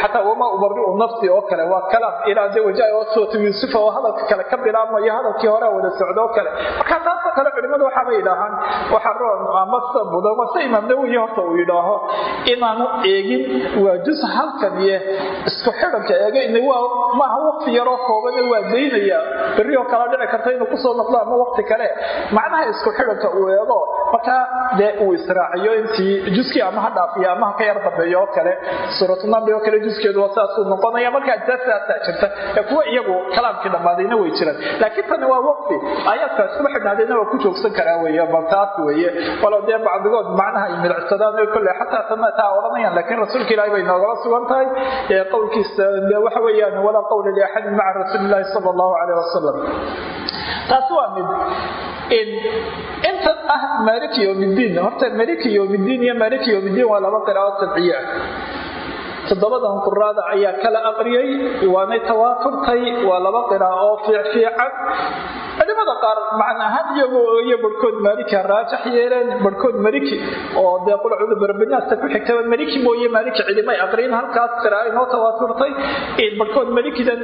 xataa wama ubariu nafsi oo kale waa kalaam ilaa de wajaa oo sootu yuusufa oo hadalka kale ka bilaabmayo hadalkii hore wada socdo kale. Marka taasoo kale culimadu waxaabay yidhaahaan waxa roon ama sa mudan mase imaam nawowi horta uu yidhaaho inaanu eegin waa jus halkan iyo isku xidhanka eega in maaha waqti yaroo koobane waa daynaya berri oo kala dhici karta inuu ku soo noqdo ama waqti kale. Macnaha isku xidhanka uu eego markaa dee uu israaciyo intii juskii ama ha dhaafiyo ama ha ka yar dambeeyo oo kale suuratunambi oo kale juskeedu waa saasuu noqonaya marka ajaasaasa jirta ee kuwa iyagu kalaamkii dhammaadayna way jiraan. Laakiin tani waa waqti aayaadka iskuba xidhnaadayna waa ku joogsan karaa weye bal taas weeye. Walow dee bacdigood macnaha ay midacsadaan kolle xataa tana taa odhanayaan laakiin rasuulka ilaahi bay noogala sugan tahay. Qowlkiisa waxa weeyaan walaa qawla liaxadin maca rasuulillahi sala allahu caleyh wasalam taasi waa mid intan ah maaliki yowmiddiin horta maaliki yowmiddiin iyo maaliki yowmiddiin waa laba qiraa'o tabciye ah toddobadan quraada ayaa kala aqriyay. Waanay tawaaturtay waa laba qiraa'o oo fiicfiican culimada qaar macna ahaan iyagoo iyo barhkood maaliki ha raajax yeeleen. Barhkood maliki oo dee qulcudu barbinaasta ku xigtaba maliki mooye maaliki cilimay aqriin halkaas qiraa'o inoo tawaaturtay barhkood malikidan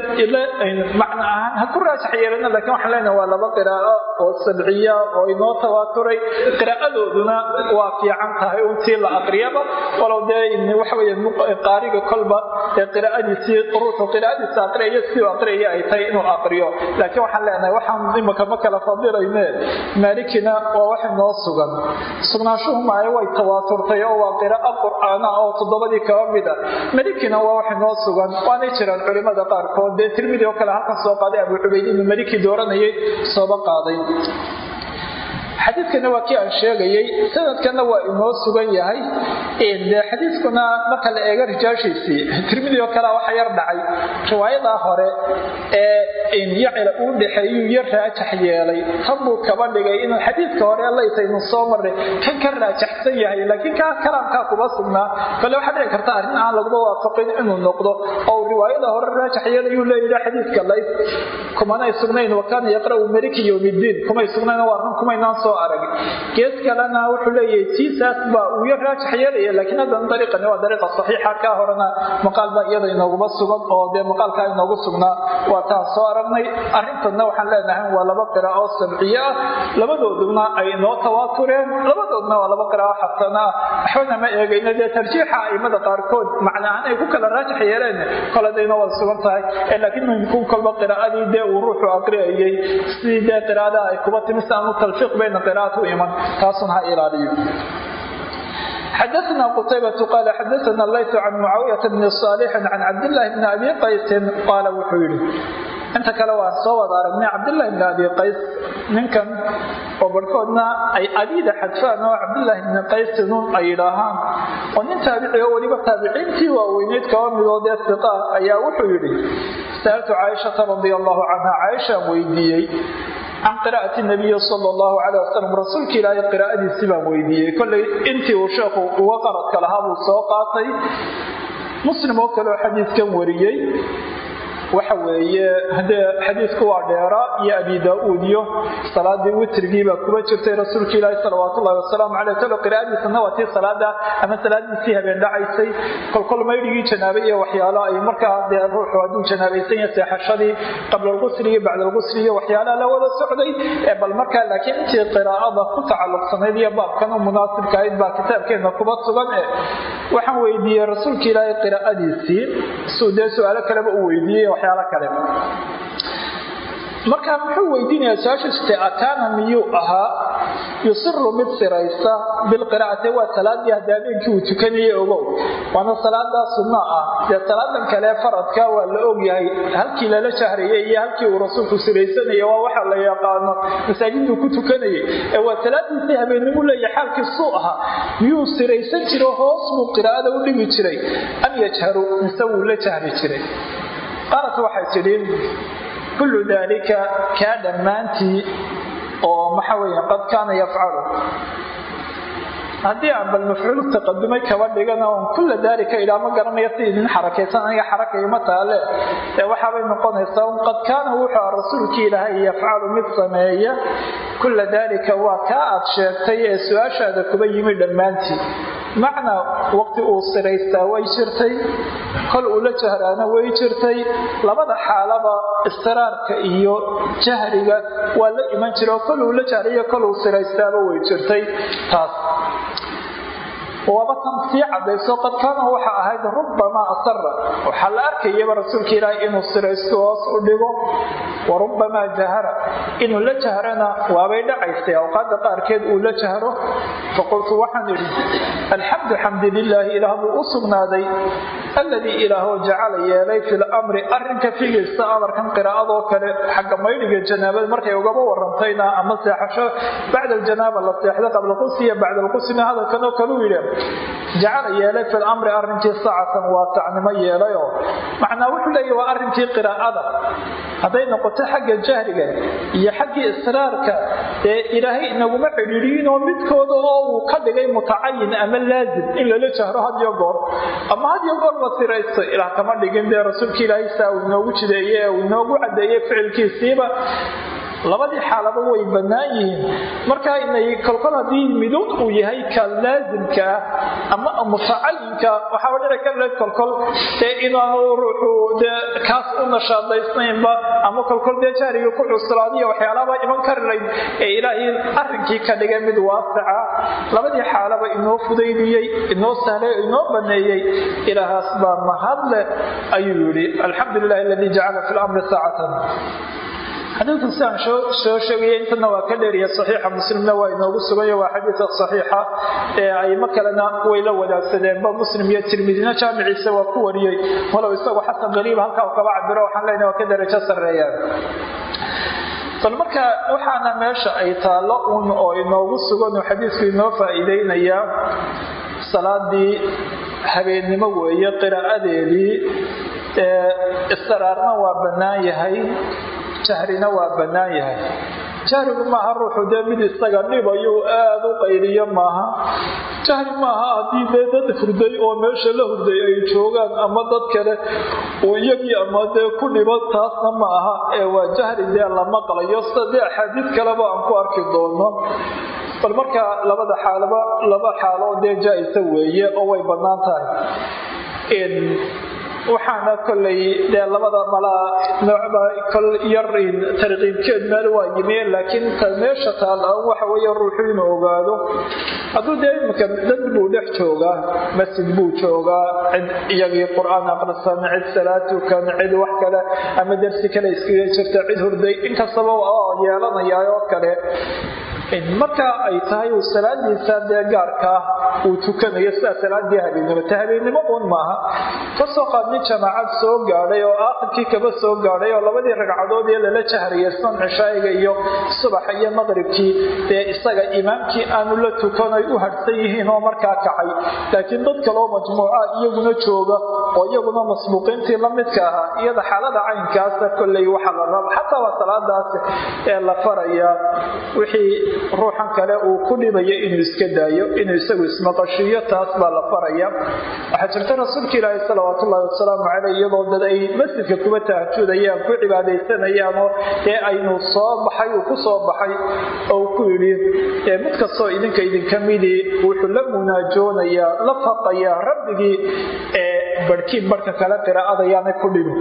macna ahaan ha ku raajax yeeleen laakiin waxaan leenahay waa laba qiraa'o oo sabciya oo inoo tawaaturay qiraa'adooduna waa fiican tahay untii la aqriyaba. Walow dee waxa weeye qaariga kolba ee qiraa'adiisii ruuxu qiraa'adiisa aqriyaya siduu aqriyaya ay tahay inuu aqriyo. Laakiin waxaan leenahay waxaan imaka ma kala fadilayne maalikina waa wax inoo sugan. Sugnaanshuhu maayo way tawaaturtay oo waa qiraa'o qur'aana oo toddobadii kaba mid a malikina waa wax inoo sugan. Waanay jiraan culimada qaarkood. Dee tirmidi oo kale halkan soo qaaday abu cubayd inuu maliki dooranayay sooba qaaday xadiidkana waa kii aan sheegayay sanadkana waa inoo sugan yahay. De xadiidkuna marka la eego rijaashiisii tirmidi oo kale waxa yar dhacay. Riwaayadaa hore ee yacila uu dhexeeyuu yar raajax yeelay. Tan buu kaba dhigay inuu xadiidka hore laytaynu soo marray. Kan ka raajaxsan yahay laakiin kaa kalaamkaa kuma sugnaa kale waxaa dhici karta arrin aan laguma waafaqin inuu noqdo. Oo riwaayada hore raajax yeelayuu leeyahay xadiidka lays. Kumanay sugnayn wakaana yaqra'u maliki yowmiddiin kumay sugnayn waa run kumaynaan soo arag gees kalena wuxuu leeyahay tiisaas baa uu yar raajax yeelaya laakiin haddana dariiqani waa dariiqa saxiixa kaa horena maqaal baa iyada inooguma sugan oo dee maqaalkaa inoogu sugnaa waa taan soo aragnay. Arrintanna waxaan leenahay waa laba qiraa'o sabciye ah. Labadooduna ay inoo tawaatureen labadoodna waa laba qiraa'o xasana ah waxbana ma eegayno dee tarjiixa aimada qaarkood macnaahaan ay ku kala raajax yeeleen koledayna waa sugan tahay. Laakiin muhimku kolba qiraa'adii dee uu ruuxu aqriyayay sidii dee qiraa'ada ay kuba timis aanu talfiiq bayna qiraa'at u iman taasun ha ilaaliyo xdثna qتyبة qال xdثna layث عن معاaوية بن صالح عن cabdاللahi بن أbي qaysi qaal wuxuu yihi inta kale waan soo wada aragnay cabdالlahi بن أbي qays ninkan oo barhkoodna ay adiida xadfaan oo cabdالlahi بن qaysi nun ay yidhaahaan oo nin taabici oo weliba taabiciintii waaweyneyd kaba midoodee ثiqa ayaa wuxuu yihi sألtu caaشhaةa رaضي الله canha caaishaan weydiiyey can qiraa'ati nabiyi sala allahu caleyh wasalam rasuulka ilaahay qiraa'adiisii baan weydiiyey. Kollay intii uu sheekhu uga qaradka lahaa buu soo qaatay muslim oo kaleoo xadiidkan wariyey waxa weeye hadee xadiidku waa dheeraa iyo abi daa-uud iyo salaadii witrigiibaa kuba jirtay rasuulka ilaahi salawaat ullahi wasalaamu caleyh kalo qiraa'adiisana waa tii salaada ama salaadiisii habeen dhacaysay. Kolkol maydhigii janaabay iyo waxyaalo ay markaa dee ruuxu hadduu janaabaysan yahay seexashadii qabla iyo bacda iyo waxyaalaha la wada socday. Bal markaa laakiin intii qiraa'ada ku tacalluqsanayd iyo baabkan u munaasibka baa kitaabkeena kuba sugan e. Waxaan weydiiyey rasuulka ilaahay qiraa'adiisii suu dee su'aalo kaleba uu weydiiyey waxyaalo kale. Markaa muxuu weydiinayaa su'aashiiste akaana miyuu ahaa? Yusiru mid siraysa bilqiraa'ati waa salaadii hadda habeenkii uu tukanayay ogow. Waana salaadaa sunno ah dee salaadan kale faradka waa la ogyahay halkii lala jahrayay iyo halkii uu rasuulku siraysanaya waa waxa la yaqaano masaajiduu ku tukanayay. Ee waa salaadiisii habeennimuu leeyahay xaalkii suu ahaa. Miyuu siraysan jiro hoos buu qiraa'ada u dhigi jiray. Am yajharu mise wuu la jahri jiray qaalat waxay tidhi kullu daalika kaa dhammaantii oo maxa weeye qad kaana yafcalu haddii aan bal mafcuul taqadumay kaba dhigana on kulla daalika ilaa ma garanaya si idin xarakaysan aniga xarakayma taale. Ee waxaabay noqonaysaa un qad kaana wuxuu a rasuulkii ilaahay yafcalu mid sameeya. Kulla daalika waa kaa aad sheegtay ee su'aashaada kuba yimi dhammaantii macnaa waqti uu siraystaa way jirtay kol uu la jahraana way jirtay. Labada xaalaba istiraarka iyo jahriga waa la iman jira oo kol uu la jahriyo kol uu siraystaaba way jirtay. Taas waaba tan sii cadayso qad kaana waxa ahayd rubamaa asara waxaa la arkayaba rasuulka ilaahi inuu siraysto hoos u dhigo wa rubamaa jahara. Inuu la jahrana waabay dhacaysay awqaada qaarkeed uu la jahro faqultu waxaan idhi alxamdu xamdi lilaahi ilaah buu u sugnaaday. Alladii ilaahoo jacala yeelay fi lamri arinka figiisa amarkan qiraa'adoo kale xagga maydhiga janaabada markay ugaba warantayna ama seexasho bacda aljanaaba la seexda qabla qusli iyo bacda alqusli hadalkanoo kaleu yidhi jacala yeelay fi lamri arrinkii saacatan waasacnimo yeelayoo. Macnaa wuxuu leeyahy waa arrinkii qiraa'ada. Hadday noqoto xagga jahriga iyo xaggii israarka ee ilaahay inaguma cidhiidhiinoo midkooda oo uu ka dhigay mutacayin ama laazim in lala jahro hadiyo goor. Ama hadiyo goor la siraysto ilaah kama dhigin dee rasuulka ilaahay saa uu inoogu jideeye ee uu inoogu caddeeyey ficilkiisiiba labadii xaalaba way bannaan yihiin. Marka inay kolkol haddii midun uu yahay ka laasimka ah ama mutacayinka waxaaba dhici karleed kolkol dee inaanu ruuxu dee kaas u nashaadaysnaynba ama kolkol dee jaariga ku cuslaadiyo waxyaalaba iman karilayd ee ilaahay arrinkii ka dhigay mid waasaca. Labadii xaalaba inoo fudaydiyey inoo sahlay inoo baneeyey ilaahaas baa mahad leh ayuu yidhi alxamdu lilahi aladii jacala fi lamri saacatan xadiidku sidaan soo sheegaya intana waa ka dheeriya saxiixa muslimna waa inoogu suganya waa xadiidka saxiixa ee aymo kalena way la wadaagsadeenba muslim iyo tirmidina jaamiciisa waa ku wariyey. Walow isagu xasan qariib halkaa kaba cabiro waxaan leenahay waa ka darajo sarreeyaan bal marka waxaana meesha ay taallo un oo inoogu sugan oo xadiidku inoo faa'iideynayaa salaadii habeennimo weeye qiraa'adeedii istiraarna waa bannaan yahay jahrina waa bannaan yahay. Jahrigu maaha ruuxu dee mid isaga dhibayo aad u qayliyo maaha. Jahri maaha haddii dee dad hurday oo meesha la hurday ay joogaan ama dad kale uu iyagii ama dee ku dhibo taasna ma aha ee waa jahri dee la maqlayo. Sida dee axaadiid kaleba aan ku arki doono bal marka labada xaalaba laba xaalo dee jaa-isa weeye oo way bannaan tahay waxaana kolay dee labada malaa noocba kol yar tariqiibkeed meel waa yimeen laakiin ta meesha taalaan waxa weeye ruuxu inuu ogaado. Hadduu dee imika dad buu dhex joogaa masjid buu joogaa cid iyagii qur'aan aqrisan cid salaad tukan cid wax kale ama dersi kale iskaga jirta cid hurday inkastaba waa yeelanayaa oo kale marka ay tahay uu salaadiisa dee gaarkaa uu tukanayo sidaa salaadii habeennimo ta habeennimo uun maaha. Kasoo qaad nin jamaacad soo gaadhay oo aakhirkii kaba soo gaadhay oo labadii ragcadood ee lala jahriyay san cishaa'iga iyo subaxa iyo maqribkii dee isaga imaamkii aanu la tukan ay u hadhsan yihiin oo markaa kacay. Laakiin dad kaloo majmuuca iyaguna jooga oo iyaguna masbuuqiintii la midka ahaa iyada xaalada caynkaasa kolley waxaa la raba. Xataa waa salaadaas ee la farayaa. Wixii ruuxan kale uu ku dhibayo inuu iska daayo inuu isagu ismaqashiiyo taas baa la faraya. Waxaa jirta rasuulka ilaahi salawaat ullahi wasalaamu caleyh iyadoo dad ay masjidka kuba tahajudayaan ku cibaadaysanayaanoo ee aynu soo baxay uu ku soo baxay oo ku yidhi mid kastoo idinka idinka midii wuxuu la munaajoonayaa la faqayaa rabbigii barhkiin barhka kale qiraa'adayaanay ku dhibin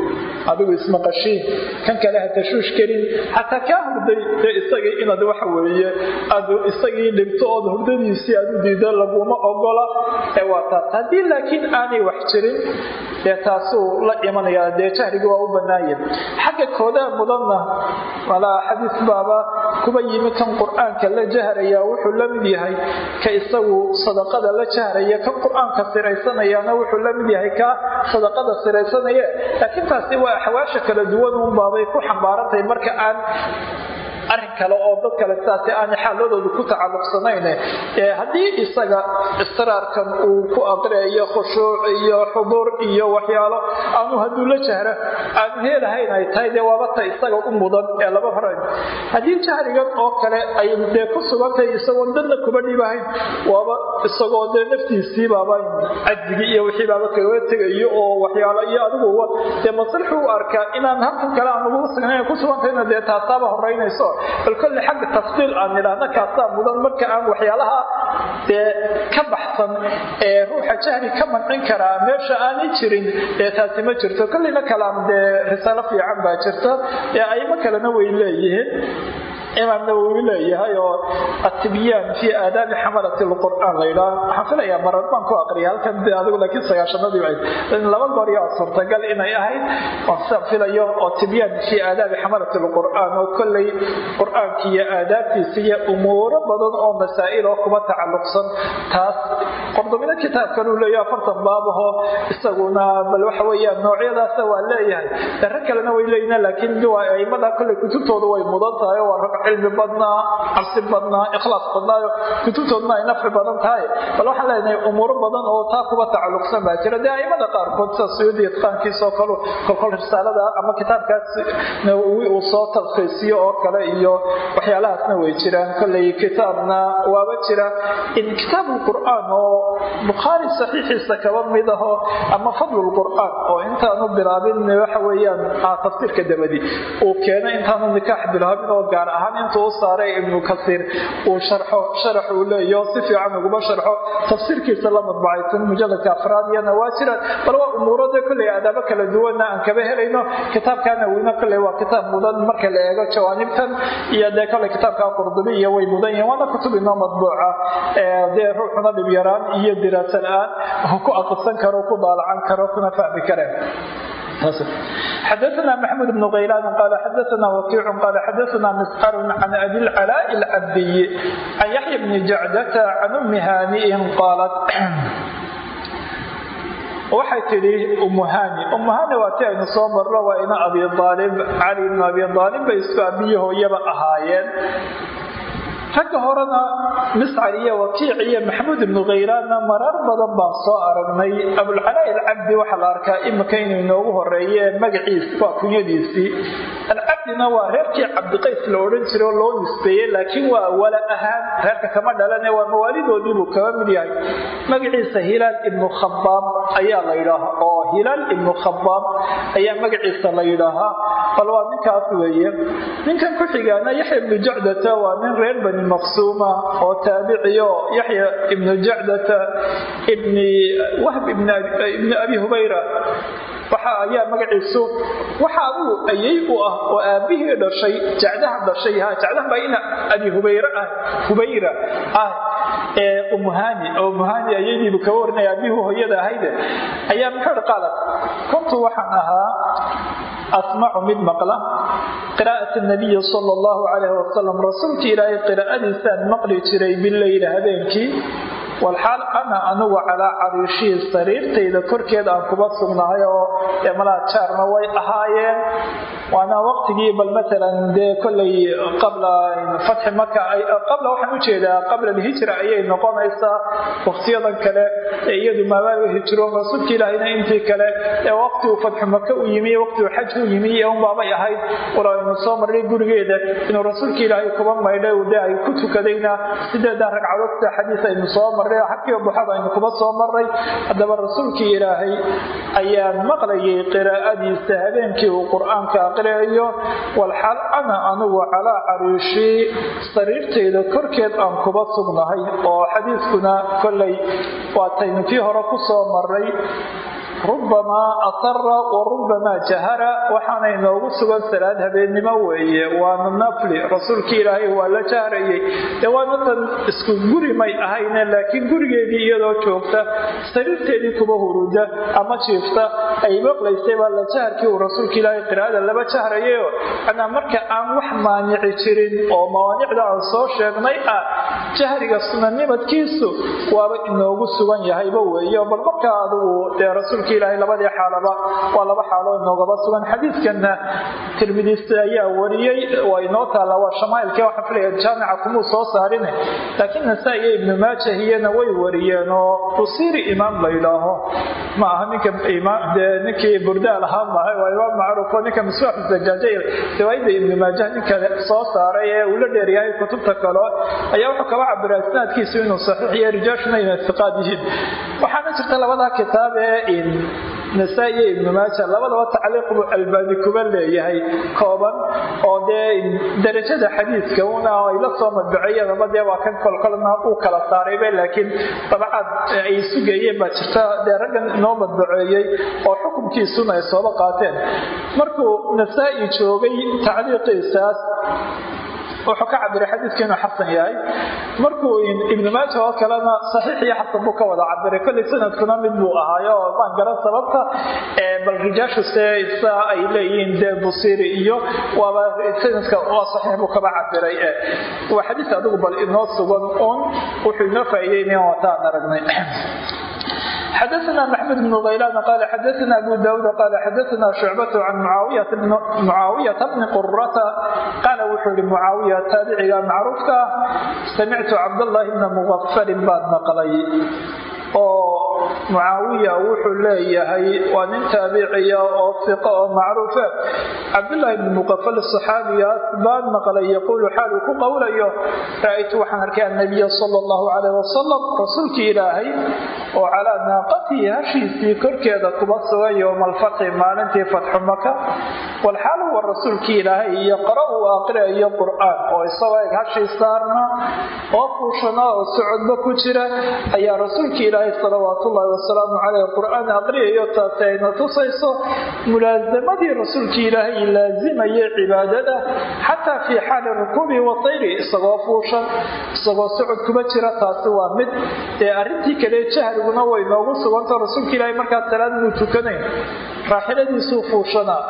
adigu ismaqashiin kan kale ha tashuush kelin xataa kaa hurday dee isagii inaad waxa weeye. Aad isagii dhibto ood hurdadiisii aad u diido laguma ogola. Ee waa taas haddii laakiin aanay wax jirin. Dee taasuu la imanayaa dee jahrigi waa u bannaanye xagga koodaa mudanna walaa xadiis baaba kuba yimi kan qur'aanka la jahraya wuxuu la mid yahay. Ka isagu sadaqada la jahraya kan qur'aanka siraysanayaana wuxuu la mid yahay. Ka sadaqada siraysanaye laakiin waa axwaasha kala duwan uun baabay ku xambaarantahay marka aan arrin kale oo dad kale sidaasi aanay xaaladoodu ku tacalluqsanayn haddii isaga istiraarkan uu ku aqriayo khushuuc iyo xuduur iyo waxyaalo aanu hadduu la jahro aanu heelahayn ay tahay dee waaba ta isaga u mudan ee laba horan haddii jahrigan oo kale ay dee ku sugantahay isagoon dadna kuba dhibahayn waaba isagoo dee naftiisii baaba cajigii iyo wixii baaba kaga tegayo oo waxyaalo iyo adiguba dee maslixu u arkaa inaan halkan kale aan ugu sugnayn ku sugantayna dee taasaaba horeynayso bal xagga tafdiil aan nidhaahna kaasaa mudan marka aan waxyaalaha dee ka baxsan ee ruuxa jahli ka mancin karaa meesha aanay jirin ee taasi ma jirto kolleyna kalaam dee risaalo fiican baa jirta ee aymo kalena way leeyihiin imaam nawowi leeyahay oo atibyaan fii aadaabi xamalat lqur'aan laydhaa waxaan filayaa marar baan ku aqriya halkan de adigu laakiin sagaashanadii ahayd laba goor yaa suurtagal inay ahayd waan sida filayo oo tibyaan fii aadaabi xamalat lqur'aan oo kolley qur'aanki iyo aadaabtiisa iyo umuuro badan oo masaa'il oo kuma tacalluqsan. Taas qordobina kitaabkan uu leeyahay afartan baabaho isaguna bal waxa weeyaan noocyadaasa waa leeyahay. Dare kalena way leeyihiin laakiin aimada kolley kutubtooda way mudan tahay oo waa rag cilmi badnaa cabsi badnaa ikhlaas badnaayo kutubtoodna ay nafci badan tahay. Bal waxaan leenahay umuuro badan oo taa kuba tacalluqsan baa jira. Dee aimada qaarkood sida suyuudi itqaankiisa oo kale kolkol risaalada ama kitaabkaas uu soo talkhiisiyo oo kale iyo waxyaalahaasna way jiraan. Kolley kitaabna waaba jira. Kitaab lqur'aan oo bukhaari saxiixiisa kaba mid aho ama fadlu qur'aan oo intaanu bilaabin waxa weeyaan tafsiirka dabadi uu keeno intaanu nikaax bilaabin oo gaar ahaan intuu u saaray ibnu kasiir uu sharxo sharax uu leeyaho si fiican uguma sharxo tafsiirkiisa la madbacaysan mujaladka afraad iyana waa jiraan bal waa umuurada kolley aadaabo kala duwanna aan kaba helayno kitaabkana weyne kolley waa kitaab mudan marka la eego jawaanibtan iyo dee kolley kitaabka qurdubi iyo way mudan yihiin waana kutub inoo madbuuca dee ruuxuna dhib yaraan iyo diraasa la'aan ku aqrisan karo ku daalacan karo kuna fahmi kareen حدثنا محمود بن kaylaan qaala xadaana wakiicu qaala xadaana misqar عن abi lcalaaء اlcabdiy عن yaxya bni jacdata can umi haaniin qaalat. Waxay tidhi umuhani umuhani waa ti aynu soo marno waa ina abiaalib cali bn abi bay isku abiyi ahaayeen ragga horena miscar iyo wakiic iyo maxamuud ibnu khayraanna marar badan baan soo aragnay. Abulcalaa alcabdi waxaa la arkaa imika inuu inoogu horeeye magaciis waa kunyadiisii alcabdina waa reerkii cabdiqays la odhan jiro loo nisbeeyey laakiin waa wala ahaan. Reerka kama dhalane waa mawaalidoodiibuu kaba mid yahay. Magaciisa hilaal ibnu khabaab ayaa la yidhaahaa oo hilaal ibnu khabaab ayaa magaciisa la yidhaahaa. Bal waa ninkaas weeye. Ninkan ku xigaana yaxya ibnu jacdata waa nin reer bani maqsuuma oo taabiciyo yaxya ibnu jacdata ibni wahb ibni abi hubayra waxa ayaa magaciisu waxa aduu ayay u ah oo aabihii dhashay jacdaha dhashay ha jacdaha ina abi hubayra ah hubayra ah ee umuhani oo umuhani ayadiibu kaga warinaya aabihii hooyada ahayde ayaa muxuu qaalad kuntu waxaan ahaa asmacu mid maqla qiraa'at nabiyi sala allahu calayh wasalam rasuulkii ilaahay qiraa'adiisaan maqli jiray bileyli habeenkii walxaal ana anugu calaa cariishii sariirtayda korkeed aan kuba sugnahay oo malaa jaarna way ahaayeen waana waqtigii bal maalan dee kollay qabla fatxi maka qabla waxaan u jeedaa qabla alhijra ayay noqonaysaa waqtiyadan kale ee iyadu maabaaga hijroon rasuulka ilaahayna intii kale ee waqtigu fatxu maka u yimi waqtigu xaj u yimi ee unbaabay ahayd wala aynu soo marnay gurigeeda inuu rasuulka ilaahay kuba maydhay de ay ku tukadayna sideedaa ragcadood sida xadiis aynu soo marnay xagkii buxada aynu kuba soo marnay. Haddaba rasuulkii ilaahay ayaan maqlayay qiraa'adiisa habeenkii uu qur'aanka aqriayo walxal ana anugu calaa cariishii sariirtayda korkeed aan kuba sugnahay. Oo xadiiskuna kollay waataynu kii hore ku soo marray rubamaa asara wa rubamaa jahara waxaana inoogu sugan salaad habeennimo weeye. Waana nafli rasuulkii ilaahay waa la jahrayay dee waana tan isku guri may ahayne laakiin gurigeedii iyadoo joogta sariirteedii kuba huruda ama jiifta. Ay maqlaysay baa la jaharkii uu rasuulka ilaahay qiraa'ada laba jahrayayo anaa marka aan wax maanici jirin oo mawaanicda aan soo sheegnay ah jahriga sunanimadkiisu waaba inoogu sugan yahayba weeye. Bal markaa adigu dee rasuulka ilaahay labadii xaalaba waa laba xaalo inoogaba sugan. Xadiidkanna tirmidis ayaa wariyey waa inoo taalla waa shamaailka waxaan filaya jaamica kumuu soo saarine laakiin nasaa iyo ibnu maajah iyana way wariyeen oo busiiri imaam la yidhaaho. Ma aha ninka dee ninkii burdaal ahaa maahay waa imaam macruufo ninka misbaaxu sajaaja riwaayadda ibnu maajah ninka soo saaray ee uu la dheeryahay kutubta kale ayaa wuxuu kaba cabiraa isnaadkiisu inuu saxiix iyo rijaashuna inay siqaad yihiin. Waxaana jirta labadaa kitaab ee nasaa-i iyo ibnu maaja labadaba tacliiq buu albaani kuba leeyahay kooban oo dee darajada xadiiska una ay la soo madbaceeyeen ama dee waa kan kolkolna uu kala saarayba laakiin dabcaad ay sugayeen baa jirta. Dee raggan inoo madbaceeyey oo xukunkiisuna ay sooba qaateen. Markuu nasaa-i joogay tacliiqiisaas wuxuu ka cabiray xadiidka inuu xasan yahay. Markuu ibnu maaja oo kalena saxiix iyo xasan buu ka wada cabiray. Kolley sanadkuna mid buu ahaayo maan garan sababta bal rijaashu se saa ay leeyihiin dee busiri iyo waaba sanadka waa saxiix buu kaba cabiray waa xadiis adigu bal inoo sugan un wuxuu inoo faa'iideynaya wataan aragnay xadaana maxmud bn kaylaan qaala xadaana abu daauud qaala xadaana shucbatu can mucaawiyata bni qurata qaala wuxuu yihi mucaawiya taabiciga macruufka ah samictu cabdallaahi bna muqafarin baad maqlay oo mucaawiya wuxuu leeyahay waa nin taabiciya oo fiqo oo macruufe cabdulaahi bni muqafal saxaabigaas baan maqlay yaquulu xaaluu ku qowlayo ra'aytu waxaan arkay annabiya sala allahu calayh wasalam rasuulkii ilaahay oo calaa naaqatihi hashiisii korkeeda kuba sugan yowma maalintii fatxu walxaal huwa rasuulkii ilaahay yaqra uu aqriayo qur'aan oo isagoo eg hashii saarna oo fuushanaa oo socodba ku jira ayaa rasuulkii ilaahay salawaat ullaahi wasalaamu caleyh qur'aan aqriyayo taasi tusayso mulaasamadii rasuulkii ilaahay laazimayay cibaadada xataa fii xaali rukuubi wa tayri isagoo fuushan isagoo socod kuma jira taasi waa mid ee arrintii kale jahriguna way noogu suganta. Rasuulka ilaahay markaa salaad muu tukanayn raaxiladiisuu fuushanaa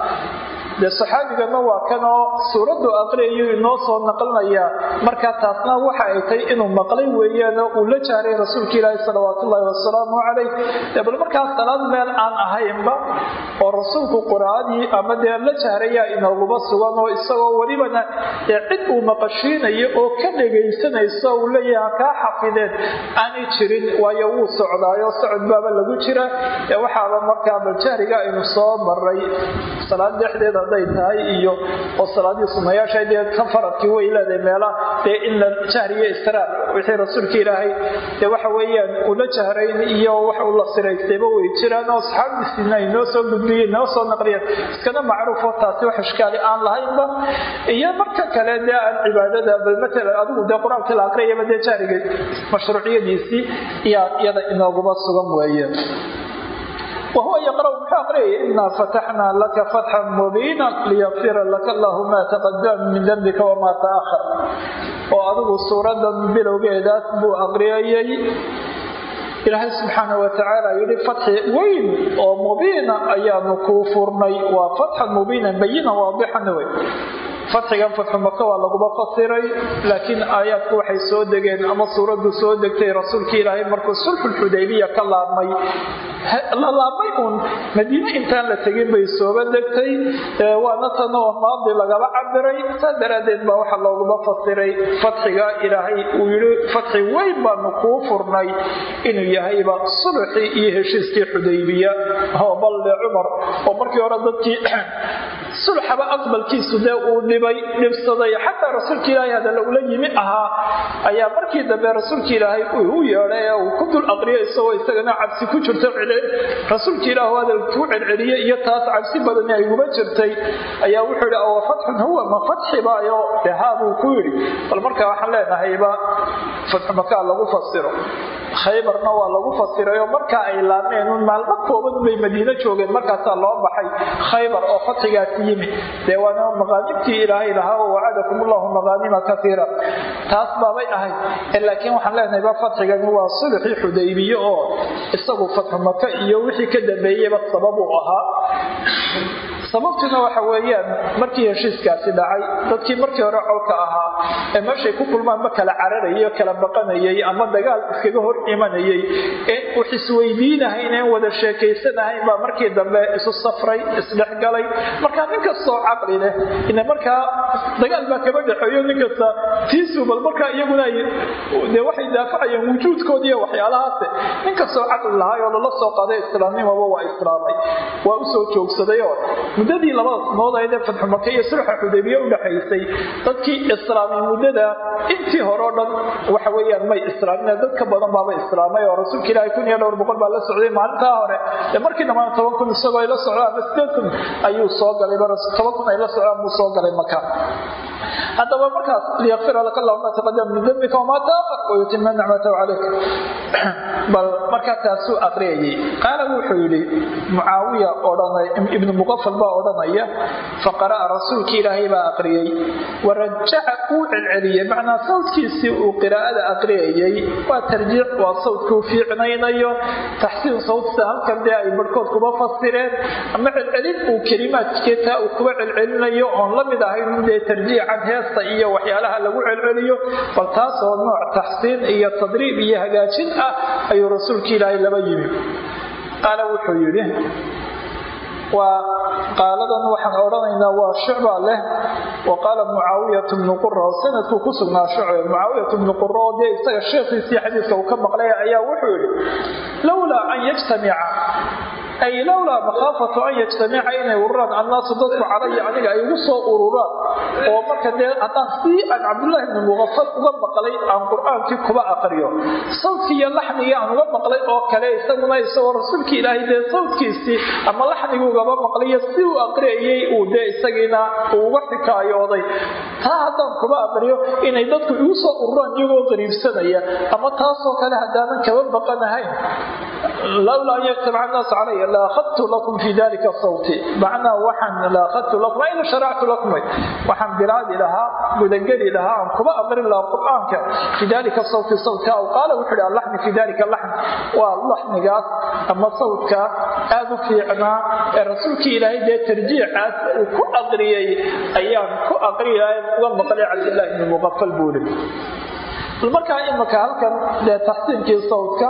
dee saxaabigana waa kanoo suuraddu aqriyayu inoo soo naqlinayaa. Markaa taasna waxa ay tahay inuu maqlay weeyaan oo uu la jaaray rasuulka ilaahi salawaatullaahi wasalaamu calayh. Bal markaa salaad meel aan ahaynba oo rasuulku quraadii ama dee la jaarayaa inooguba sugan oo isagoo welibana dee cid uu maqashiinayo oo ka dhegaysanayso uu leeyaha kaa xafideen aanay jirin waayo wuu socdaayo socod baaba lagu jira. Waxaaba markaa baljahriga aynu soo maray salaad dhexdeeda hadday tahay iyo oo salaadii sunayaasha dee ka faradkii way leedahay meelaha dee in la jahriyo istiraar wixii rasuulka ilaahay dee waxa weeyaan ula jahrayn iyo wax la siraystayba way jiraan oo saxaabadiisina ay soo gudbiyeen noo soo naqliyeen iskana macruufo taasi wax ishkaali aan lahaynba. Iyo marka kale dee aan cibaadada bal matalan adigu dee qur'aankii la aqriyaba dee jahriga mashruuciyadiisii iyaa iyada inooguma sugan weeye wahuwa yaqra'u muxuu aqriyaya inaa fataxnaa laka fatxan mubiinan liyaqfira laka allahu maa taqadama min dembika wamaa ta'ahar oo adigu suuradan bilowgeedaas buu aqriyayay ilaahay subxaana watacaala yidhi fatxi weyn oo mubiina ayaanu kuu furnay waa fatxan mubiinan bayinan waadixan wey fatxigan fatxu maka waa laguba fasiray laakiin aayaadku waxay soo degeen ama suuraddu soo degtay rasuulkii ilaahay markuu sulxulxudaybiya ka laabmay. La laabmay uun madiine intaan la tegin bay sooba degtay. Waana tan oo maadi lagaba cabiray saa daraaddeed baa waxaa looguma fasiray. Fatxiga ilaahay uu yidhi fatxi weyn baanu kuu furnay inuu yahayba suluxii iyo heshiiskii xudaybiya oo balle cumar. Oo markii hore dadkii [CLEARS THROAT] sulxaba aqbalkiisu dee uu dhibay dhibsaday. Xataa rasuulka ilaahay hadalla ula yimi ahaa ayaa markii dambe rasuulka ilaahay u yeedhay ee uu ku dul aqriyo isagoo isagana cabsi ku jirto rasuulka ilaah hadal ku celceliye iyo taas cabsi badani ay uga jirtay ayaa wuxuu yidhi awa fatxun huwa ma fatxibaayo dee haa buu ku yidhi. Bal markaa waxaan leenahayba fatxu makaa lagu fasiro khaybarna waa lagu fasirayoo markaa ay laabmeen un maalmo kooban bay madiino joogeen markaasaa loo baxay khaybar oo fatxigaasi yimi dee waana maqaanimtii ilaahay lahaa oo wacadakum allahu maqaanima kaiira taas baabay ahayd laakiin waxaan leenahayba fatxigani waa sulxii xudaybiye oo isagu fatxu iyo wixii ka dambeeyeyba sabab uu ahaa sababtuna waxa weeyaan markii heshiiskaasi dhacay dadkii markii hore colka ahaa ee meeshay ku kulmaanba kala cararayay kala baqanayay ama dagaal iskaga hor imanayay. Ee wax isweydiinahayn een wada sheekaysanahayn baa markii dambe isu safray isdhexgalay. Markaa nin kastoo caqli leh ina markaa dagaal baa kaba dhexeeyo nin kasta tiisu bal markaa iyaguna dee waxay daafacayeen wujuudkoodi iyo waxyaalahaase nin kastoo caqli lahaay oo lala soo qaaday islaamnimaba waa islaamay. Waa u soo joogsadayoo muddadii labada sanood aydee fatxu maka iyo sulxa xudaybiye udhaxaysay dadkii islaamay muddada intii hore o dhan waxa weeyaan may islaamin dad ka badan baaba islaamay oo rasuulka ilaahay kun iyo dhowr boqol baa la socday maalintaa hore. Dee markii dhammaan toban kun isagoo ay la socdaan ama sideed kun ayuu soo galay toban kun ay la socdaan buu soo galay maka haddaba markaas liyakfira laka allahu ma taqadama min dembika wamaa taaqar wayutima nicmatahu calayk. [CLEARS THROAT] Bal markaa taasuu aqriyayay. Qaala wuxuu yidhi mucaawiya odhanay ibnu muqafal baa odhanaya faqara'a rasuulkii ilaahay baa aqriyey warajaca uu celceliyey macnaa sawdkiisii uu qiraa'ada aqriyayey waa tarjiic waa sawdkuu fiicnaynayo taxsiin sawdsa halkan dee ay barhkood kuba fasireen ama celcelin uu kelimaadkeetaa uu kuba celcelinayo oon la mid ahayn dee tarjiican heesta iyo waxyaalaha lagu celceliyo bal taasoo nooc taxsiin iyo tadriib iyo hagaajin ah ayuu rasuulka ilaahay laba yimi. Qaala wuxuu yidhi waa qaaladan waxaan odhanaynaa waa shucba leh. Wa qaala mucaawiyatu bnu qura oo sanadkuu ku sugnaa shucbe mucaawiyatu bnu qura dee isaga sheekhiisii xadiiska uu ka maqlay ayaa wuxuu yidhi lowlaa an yajtamica ay lowlaa makhaafatu an yajtamica inay ururaan annaasu dadku calaya aniga ay igu soo ururaan. Oo marka dee haddaan sii aan cabdullaahi bni muqafal uga maqlay aan qur'aankii kuba aqriyo. Sawdkii iyo laxnigii uga maqlay oo kale isaguna isagoo rasuulkii ilaahay dee sawdkiisii ama laxnigii ugaba maqlayo si uu aqriyayey uu dee isagiina uu uga xikaayooday. Taa haddaan kuba aqriyo inay dadku igu soo ururaan iyagoo qariibsanaya ama taasoo kale haddaanan kaba baqanahayn. Lowlaa an yajtamica annaasu calaya laahadtu lakum fi dalika sawti macnaa waxaan laahadtu lakum ayna sharactu lakum waxaan bilaabi lahaa gudageli lahaa aan kuba aqrin lahaa qur'aanka fi dalika sawti sawtka aw qaala wuxuu ihi allaxni fi dalika laxn waa laxnigaas ama sawtka aad u fiicnaa ee rasuulkii ilaahay dee tarjiicaas uu ku aqriyey ayaan ku aqriyay uga maqlay cabdillahi bni muqafal buuli markaa imaka halkan dee taxsiinkii sawdka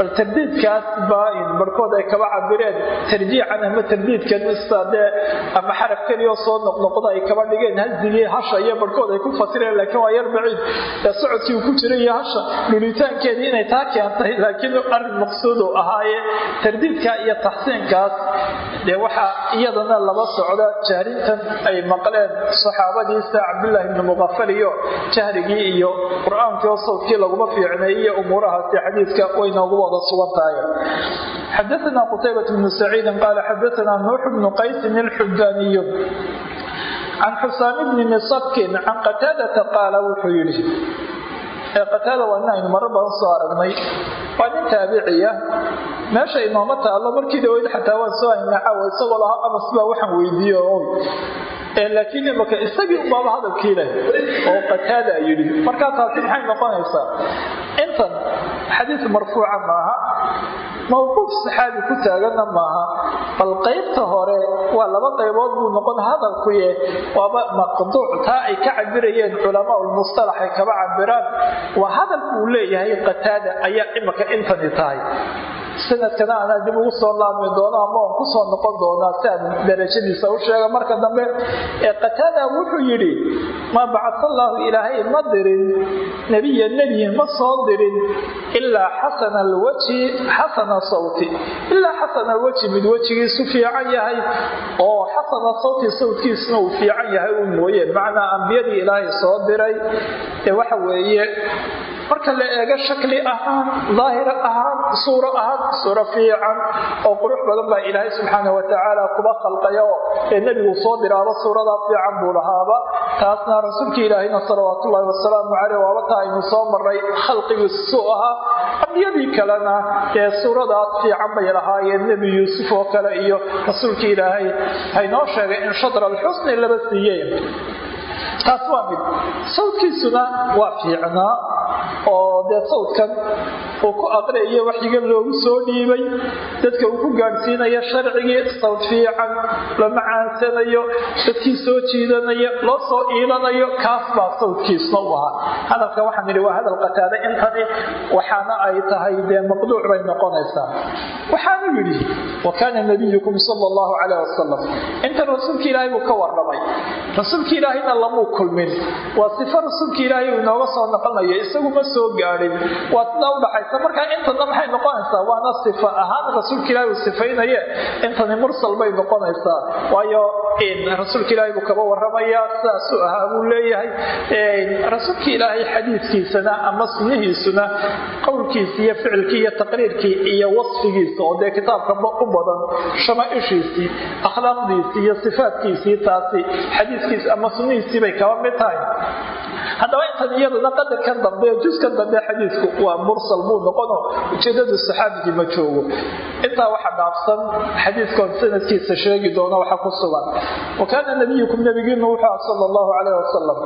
bal tardiidkaas baa barhkood ay kaba cabireen tarjiican ama tardiidkan dee ama xaraf soo noqnoqda ay kaba dhigeen. Hasigii hasha iyo barhkood ay ku fasireen laakiin waa yar baciid ee socodkii uu ku jiray iyo hasha dhulitaankeedii inay taa keentay laakiin arrin maqsuudu ahaaye. Tardiidka iyo taxsiinkaas dee waxaa iyadana laba socda jahrintan ay maqleen saxaabadiisa cabdullaahi bni muqafal iyo jahrigii iyo qur'aan sawdkii laguma fiicneeye umuurahaasi xadiidka way noogu wada sugan tahay xadaana qutaybat bnu saciidin qaala xadaana nuux bnu qaysin ilxudaaniyu can xusaam bni misabkin can qataadata qaala wuxuu yidhi qataada waa nin aynu marar badan soo aragnay. Waa nin taabiciya meesha inooma taallo markii dhaweyd xataa waan soo haynaa caawa isagoo lahaa baa waxaan weydiiye laakiin imaka isagii unbaaba hadalkii leh oo qataada yidhi markaa maxay noqonaysaa? Intan xadiis marfuuca maaha mawquuf saxaabi ku taaganna maaha bal qaybta hore waa laba qaybood buu noqon hadalkuye waaba maqduuc taa ay ka cabirayeen culamaa lmustalax ay kaba cabiraan waa hadalku uu leeyahay qataada ayaa imaka intani tahay sanadkana anaa dib ugu soo laabmi doono ama on ku soo noqon doonaa si aan darajadiisa u sheega marka dambe ee qataada wuxuu yidhi maa bacasa allaahu ilaahay ma dirin. Nebiya nebi ma soo dirin. Ilaa xasana alwajhi xasana sawti. Ilaa xasana alwajhi mid wejigiisu fiican yahay oo xasana sawti sawtkiisna uu fiican yahay uu mooye macnaa ambiyadii ilaahay soo diray ee waxa weeye marka la eego shakli ahaan daahir ahaan suuro ahaan suuro fiican oo qurux badan baa ilaahay subxaana watacaala kuba khalqayo ee nebigu soo diraaba suuradaa fiican buu lahaaba. Taasna rasuulkii ilaahayna salawaatullaahi wasalaamu caleyh waaba taa aynu soo maray khalqigiisuu ahaa ambiyadii kalena ee suuradaas fiican bay lahaayeen nebi yuusuf oo kale iyo rasuulkii ilaahay. Haynoo sheegay in shadra alxusni laba siiyey taas waa mid. Sawdkiisuna waa fiicnaa oo dee sawdkan uu ku aqriyayo waxyiga loogu soo dhiibay dadka uu ku gaadhsiinayo sharcigii sawd fiican la macaansanayo dadkii soo jiidanayo loo soo iilanayo kaas baa sawdkiisna u ahaa. Hadalka waxaan nidhi waa hadal qataada intani waxaana ay tahay dee maqduuc bay noqonaysaa. Waxaanu yidhi wa kaana nabiyukum sala allahu calayh wasalam inta rasuulka ilaahay buu ka warramay. Rasuulka ilaahayna lamuu kulmin. Waa sifo rasuulka ilaahay uu inooga soo noqonayo isagu ma soo gaadhin. Waa sidaa udhaxaysa markaa intana maxay noqonaysaa waana sifa ahaan rasuulka ilahay uu sifaynaye intani mursal bay noqonaysaa waayo rasuulka ilaahay buu kaba waramayaa sidaasuu ahaa buu leeyahay. Rasuulka ilaahay xadiiskiisana ama sunnihiisuna qowlkiisi iyo ficilkii iyo taqriirkii iyo wasfigiisa oo dee kitaabkaba u badan shamaaishiisii akhlaaqdiisii iyo sifaadkiisii taasi xadiiskiisi ama sunnihiisii bay kaba mid tahay haddaba intan iyaduna qadarkan dambe juskan dambe xadiidku waa mursal buu noqono. Ujeedadu saxaabigii ma joogo. Intaa waxa dhaafsan xadiidkoon sanadkiisa sheegi doona waxa ku sugan. Wa kaana nabiyukum nabigiinu wuxuu ah sala allahu calayh wasalam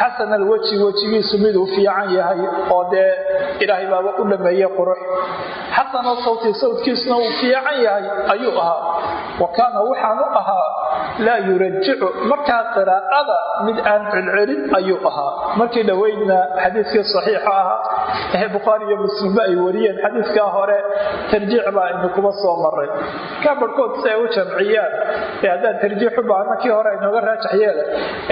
xasan alweji wejigiisu miduu fiican yahay oo dee ilaahay baaba u dhameeyey qurux. Xasanoo sawti sawdkiisuna uu fiican yahay ayuu ahaa. Wa kaana waxaanu ahaa laa yurajicu markaa qiraa'ada mid aan celcelin ayuu ahaa markii dhoweydna xadiiskii saxiixa ahaa ee bukhaari iyo muslimba ay wariyeen xadiiskaa hore tarjiic baa aynu kuba soo maray kaa barhkood si ay u jamciyaan ee haddaan tarjiix u baahno kii hore aynooga raajax yeela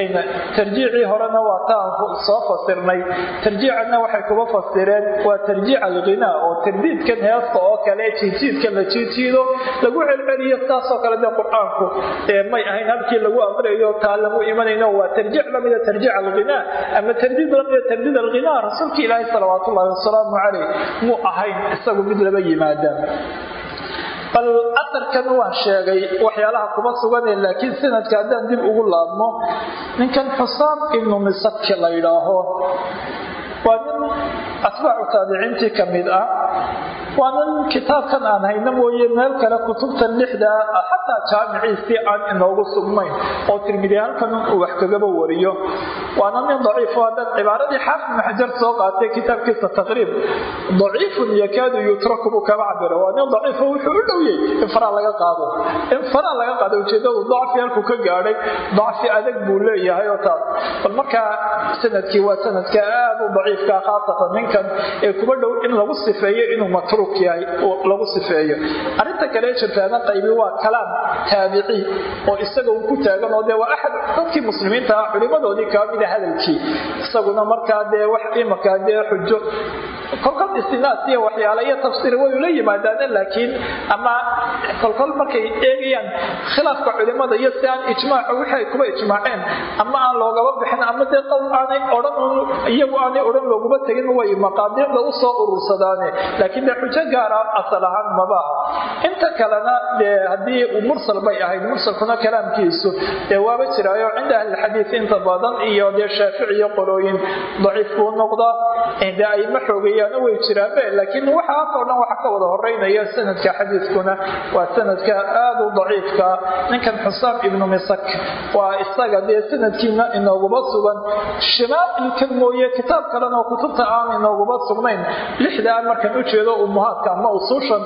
ayna tarjiicii horena waa taan soo fasirnay. Tarjiicanna waxay kuba fasireen waa tarjiic alghinaa oo tardiidkan heesta oo kale jiidjiidka la jiidjiido lagu celceliyo saasoo kale dee qur'aanku may ahayn halkii lagu aqriyayo taa lagu imanayno waa tarjiic lamida tarjiic alghinaa ama tardiid alghinaa rasuulka ilaahi salawaat ullahi wasalaamu calayh muu ahayn isagu mid laba yimaadaan bal aarkan waan sheegay waxyaalaha kuma sugane laakiin sanadka haddaan dib ugu laabno ninkan xusaam ibnu misaki la yidhaaho waa nin atbaacu taabiciintii ka mid ah waa nin kitaabkan aan hayno mooye meel kale kutubta lixda xataa jaamiciisii aan inoogu sugnayn oo tirmidi halkan uu wax kagaba wariyo waana nin daciifo haddaan cibaaradii xaafid xajar soo qaatay kitaabkiisa taqriib daciifun yakaadu yutraku buu kaba cabiro waa nin daciifo wuxuu u dhowyey in faraa laga qaado in faraa laga qaado ujeedadu dacfi halkuu ka gaadhay dacfi adag buu leeyahay oo taas bal markaa sannadkii waa sanadka aad u daciifka khaasatan ninkan ee kuba dhow in lagu sifeeyo inuu matruuk yahay lagu sifeeyo. Arinta kale jirtaana qaybi waa kalaam taabici oo isaga uu ku taagan oo dee waa axad dadkii muslimiinta ah culimadoodii kaba mida hadalkii. Isaguna markaa dee wax imarkaa dee xujo. Kolkol istinaas iyo waxyaale iyo tafsiir way ula yimaadaan laakiin ama kolkol markay eegayaan khilaafka culimada iyo si aan ijmaac wixii ay kuba ijmaaceen. Ama aan loogaba bixin ama dee qowl aanay odhan iyagu aanay odhan looguma tegin way maqaadiicda u soo urursadaane laakiin dee xujo gaara asal ahaan maba inta kalena dee haddii mursal bay ahayd mursalkuna kalaamkiisu dee waaba jiraayo cinda ahlilxadiid inta badan iyo dee shaafici qolooyin daciif buu noqdaa. Dee ay ma xoogeeyaan way jiraanbe laakiin waxaasoo dhan waxa ka wada horeynaya sanadka xadiiskuna waa sanadka aad u daciifka. Ninkan xusaam ibnu misak waa isaga dee sanadkiina inooguba sugan. Shimaailkan mooye kitaab kalena oo kutubta aan inooguba sugnayn. Lixdaa markan ujeedo umuhaadka ama usuushan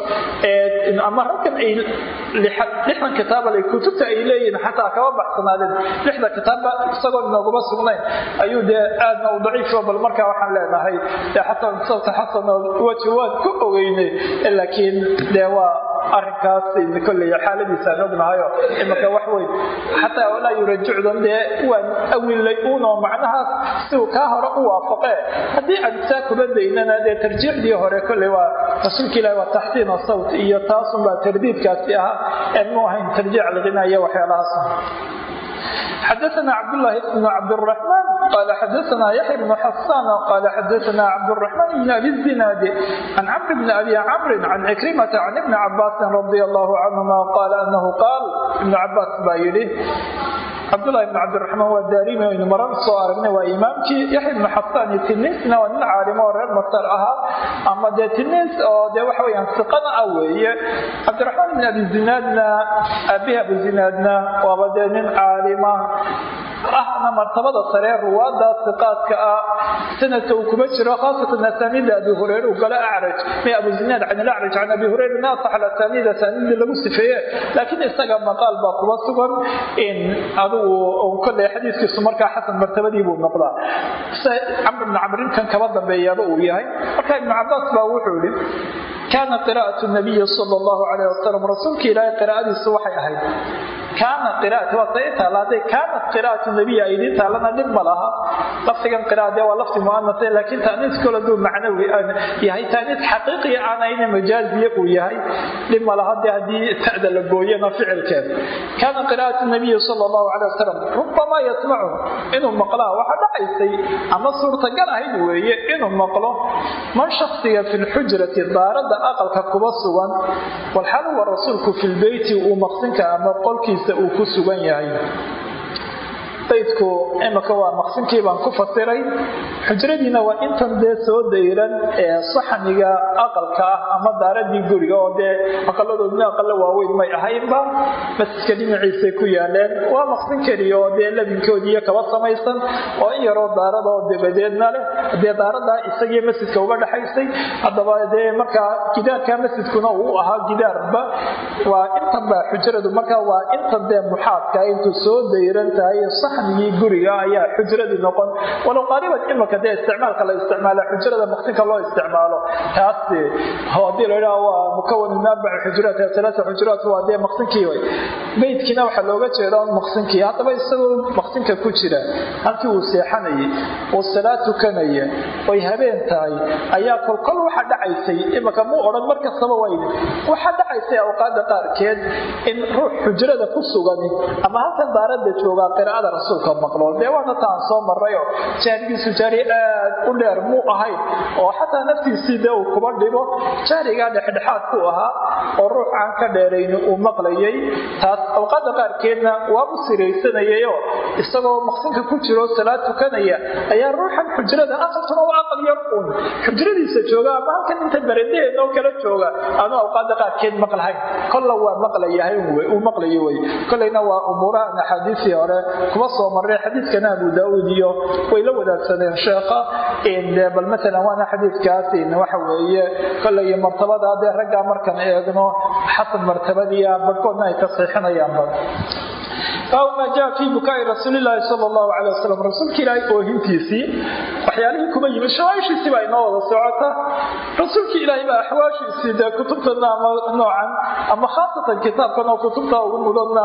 ama halkan ay lixdan kitaabale kutubta ay leeyihiin xataa kaba baxsanaadeen lixda kitaabba isagoo inooguba sugnayn. Ayuu dee aadna u daciifo bal markaa waxaan leenahay xataa sabta xasan weji waan ku ogeynay laakiin dee waa arinkaas kolley xaaladiisa ognahayo imarka wax weyn. Xataa walaa yurajucdan dee waan awilay uunoo macnahaas si uu kaa hore u waafaqee. Haddii aan saa kuba daynana dee tarjiixdii hore kolley waa rasuulka ilahi waa taxsiin sawt iyo taasunbaa tardiidkaasi ahaa. Aan mu ahayn tarjiic alghina iyo waxyaalahaas xadaana cabdlaahi bn cabdiraxmaan qaala xadaana yaxya bnu xasaan qaala xadaana cabdiraxmaan bn abi zinaade can camr bni abi camrin can cikrimata can ibni cabaasin radi allahu canhuma qaala anahu qaal ibnu cabaas baa yidhi cabdulahi bn cabdiraxmaan waa daarimi aynu maran soo aragnay waa imaamkii yaxya ibnu xasaan iyo tiniisna waa nin caalimo oo reer masar ahaa. Ama dee tiniis oo dee waxa weyaan siqana ah weeye. Cabdiraxmaan ibn abi zinaadna aabihi abu zinaadna waaba dee nin caalima ahna martabada saree ruwaada siqaadka ah. Sanadka uu kuma jiro khaasatan asaaniida abi hureyre uu galo acraj. May abu zinaad can ilacraj can abi hureyre min asax alasaniid asaaniidii lagu sifeeye laakiin isaga maqaal baa kuba sugan in adigu kolley xadiiskiisu markaa xasan martabadii buu noqdaa. Camr ibn camrinkan kaba dambeeyaaba uu yahay. Marka ibnu cabaas baa wuxuu yihi kaana qiraa'atu nabiyi sala allahu calayh wasalam rasuulka ilaahay qiraa'adiisu waxay ahayd kaana qiraati waa say taala hadday kaanat qiraatu nabiy ay idin taalana dhib ma laha. Lafdigan qiraade waa lafdi mu'anase laakiin taaniis kale duu macnawi yahay taaniis xaqiiqiya aanayna majaaziya uu yahay. Dhib ma laha dee haddii ta'da la gooyana ficilkeed. Kaana qiraa'atu nabiyi sala allahu calay wasalam rubamaa yasmacu inuu maqlaa waxa dhacaysay ama suurtagal ahayd weeye inuu maqlo man shaksiga fi lxujrati daaradda aqalka kuba sugan walxal rasuulku fi lbeyti uu maqsinka ama qolkiisa uu ku sugan yahay baydku imika waa maqsinkii baan ku fasiray xujradiina waa intan dee soo dayran ee saxniga aqalka ah ama daaradii guriga oo dee aqaladoodna aqala waaweyn may ahaynba masjidka dhinaciisay ku yaaleen. Waa maqsin keliya oo dee labinkoodiiyo kaba samaysan oo in yaroo daarada oo dabadeedna leh dee daaradaa isagii masjidka uga dhexaysay haddaba dee markaa gidaarka masjidkuna uu ahaa gidaarba. Waa intan baa xujradu markaa waa intan dee muxaadka intuu soo dayran tahay saxnigii guriga ayaa xujradii noqon. Walow qaaliban imika dee isticmaalka la isticmaala xujrada maqsinka loo isticmaalo. Taas haddii la yidhaha waa mukawan min arbaci xujuraat alaasa xujuraat waa dee maqsinkii way. Beydkiina waxaa looga jeeda maqsinkii haddaba isagoo maqsinka ku jira halkii uu seexanayay uu salaad tukanaya oy habeen tahay ayaa kolkol waxa dhacaysay imika muu odhan mar kastaba wayne. Waxa dhacaysay awqaada qaarkeed in ruux xujrada ku sugani ama halkan daarada joogaa qiraa'ada rasuulka maqlo dee waana taan soo marayo jaarigiisu jaari aad u dheer muu ahayn oo xataa naftiisii dee uu kuba dhibo jaarigaa dhexdhexaad ku ahaa oo ruux aan ka dheerayn uu maqlayay. Taas awqaada qaarkeedna waabu siraysanayayo isagoo maqsinka ku jiro salaad tukanaya ayaa ruuxan xujrada aqalkuna waa aqal yar uun. Xujradiisa jooga ama inta baradaheen oo kala jooga aanu awqaada qaarkeed maqlahayn kolla waa maqlayahay uu maqlayo wey kollayna waa umuurahan axaadiisii hore kuma soo maray xadiidkana abu daauud iyo way la wadaagsadeen sheekha. Bal maalan waana xadiidkaas waxa weeye kollay martabada dee raggaa markaan eegno xasan martabadiia barhkoodna ay tasxiixinayaanba baabu maa jaa fii bukaai rasuulilaahi sal allahu calay wasalam rasuulka ilaahay oohintiisii waxyaalihii kuma yimid shawaaishiisii baa inoo wada socota. Rasuulka ilaahay baa axwaashiisii dee kutubtana ama noocan ama khaasatan kitaabkan oo kutubta ugu mudana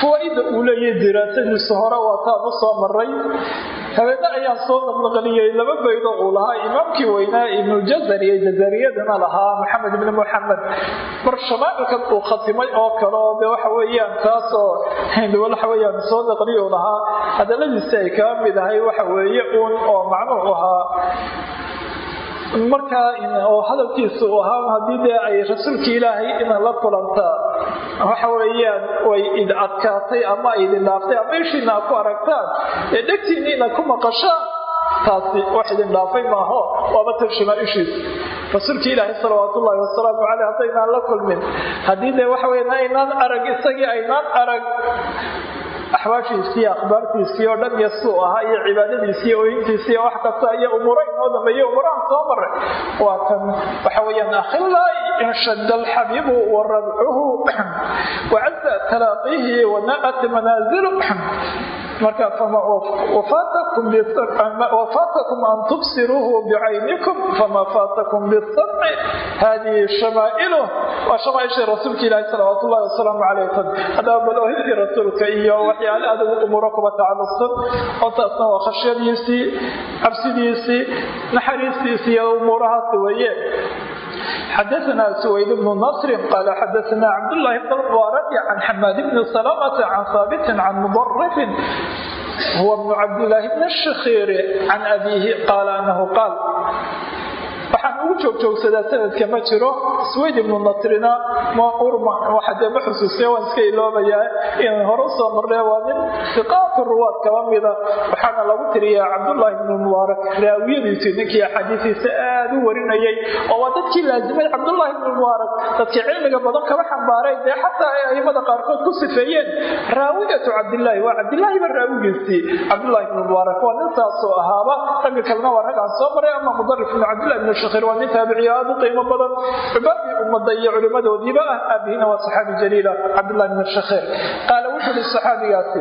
fawaaida uu leeyahay diraasadiisa hore waataan u soo maray habeenne ayaan soo naqnaqliyey laba baydo uu lahaa imaamkii weynaa ibnu jazar iyo jazariyadana lahaa maxamed ibni muxamed mar shamaailkan uu khatimay oo kale oo de waxa weeyaan taasoo [LAUGHS] waxa weyaan soo naqliyu lahaa. Hadaladiisi ay kaga mid ahay waxa weeye uun oo macnuhu ahaa markaa oo hadalkiisa uu ahaa haddii dee ay rasuulka ilaahay ina la kulantaa waxa weeyaan way id adkaatay ama idin dhaaftay ama ishiina ku aragtaan ee dhegtiinna ku maqashaan taasi wax idin dhaafay maaho waaba tarshimaa ishiisa rasuulka ilaahay salawaat wasalaamu caleyh haddaynaan la kulmin haddii dee waxa weya aynaan arag isagii aynaan arag axwaashiisii akhbaartiisii oo dhan iyo suu ahaa iyo cibaadadiisii ooyintiisii wax kasta iyo umuuro inoo dambeeye umuurahan soo maray. Waa kan waxa weyaan akhilaahi inshada alxabiibu wa radcuhu wacaza talaaqiihi wana'at manaazilu marka wafaatakum an tubsiruuhu bicaynikum fama faatakum bisamci hadihi shamaa'iluh waa shamaaishii rasuulka ilaahi salawaat ullahi wasalaamu caleyh haddaba bal oohintii rasuulka iyo waxyaale adigu umuuro kuba tacalluqsan. Oo taasna waa khashyadiisii cabsidiisii naxariistiisii iyo umuurahaasi weeye xadaana suwayd bnu nasrin qaala xadaana cabdulaahi bn mubaaraki can xamaad bni salamata can haabitin can mubarifin huwa bnu cabdilaahi bn shakhiiri can abiihi qaala anahu qaal waxaan ugu joogjoogsadaa sanadka ma jiro. Swayd ibnu nasrina waxadee ma xusuusiya waan iska iloobayaa inaan hore u soo marnay waa nin siqaatu ruwaad kaba mida. Waxaana lagu tiriyaa cabdullaahi ibnu mubaarak raawiyadiisii ninkii axaadiisiisa aada u warinayay oo waa dadkii laazimay cabdullaahi ibnu mubaarak. Dadkii cilmiga badan kaba xambaaray dee xataa ay aimada qaarkood ku sifeeyeen. Raawiyatu cabdilaahi waa cabdilaahiba raawigiisii cabdullaahi ibnu mubaarak waa nin saasoo ahaaba ragga kalena waa rag soo maray ama mudarif ibnu cabdillahi ibnu shakir waa nin taabiciya aada u qiimo badan. Cubaadii ummadda culimmadoodiiba ah aabihina waa saxaabi jaliila cabdullahi ibnu shakir qaala wuxuu ihi saxaabigaasi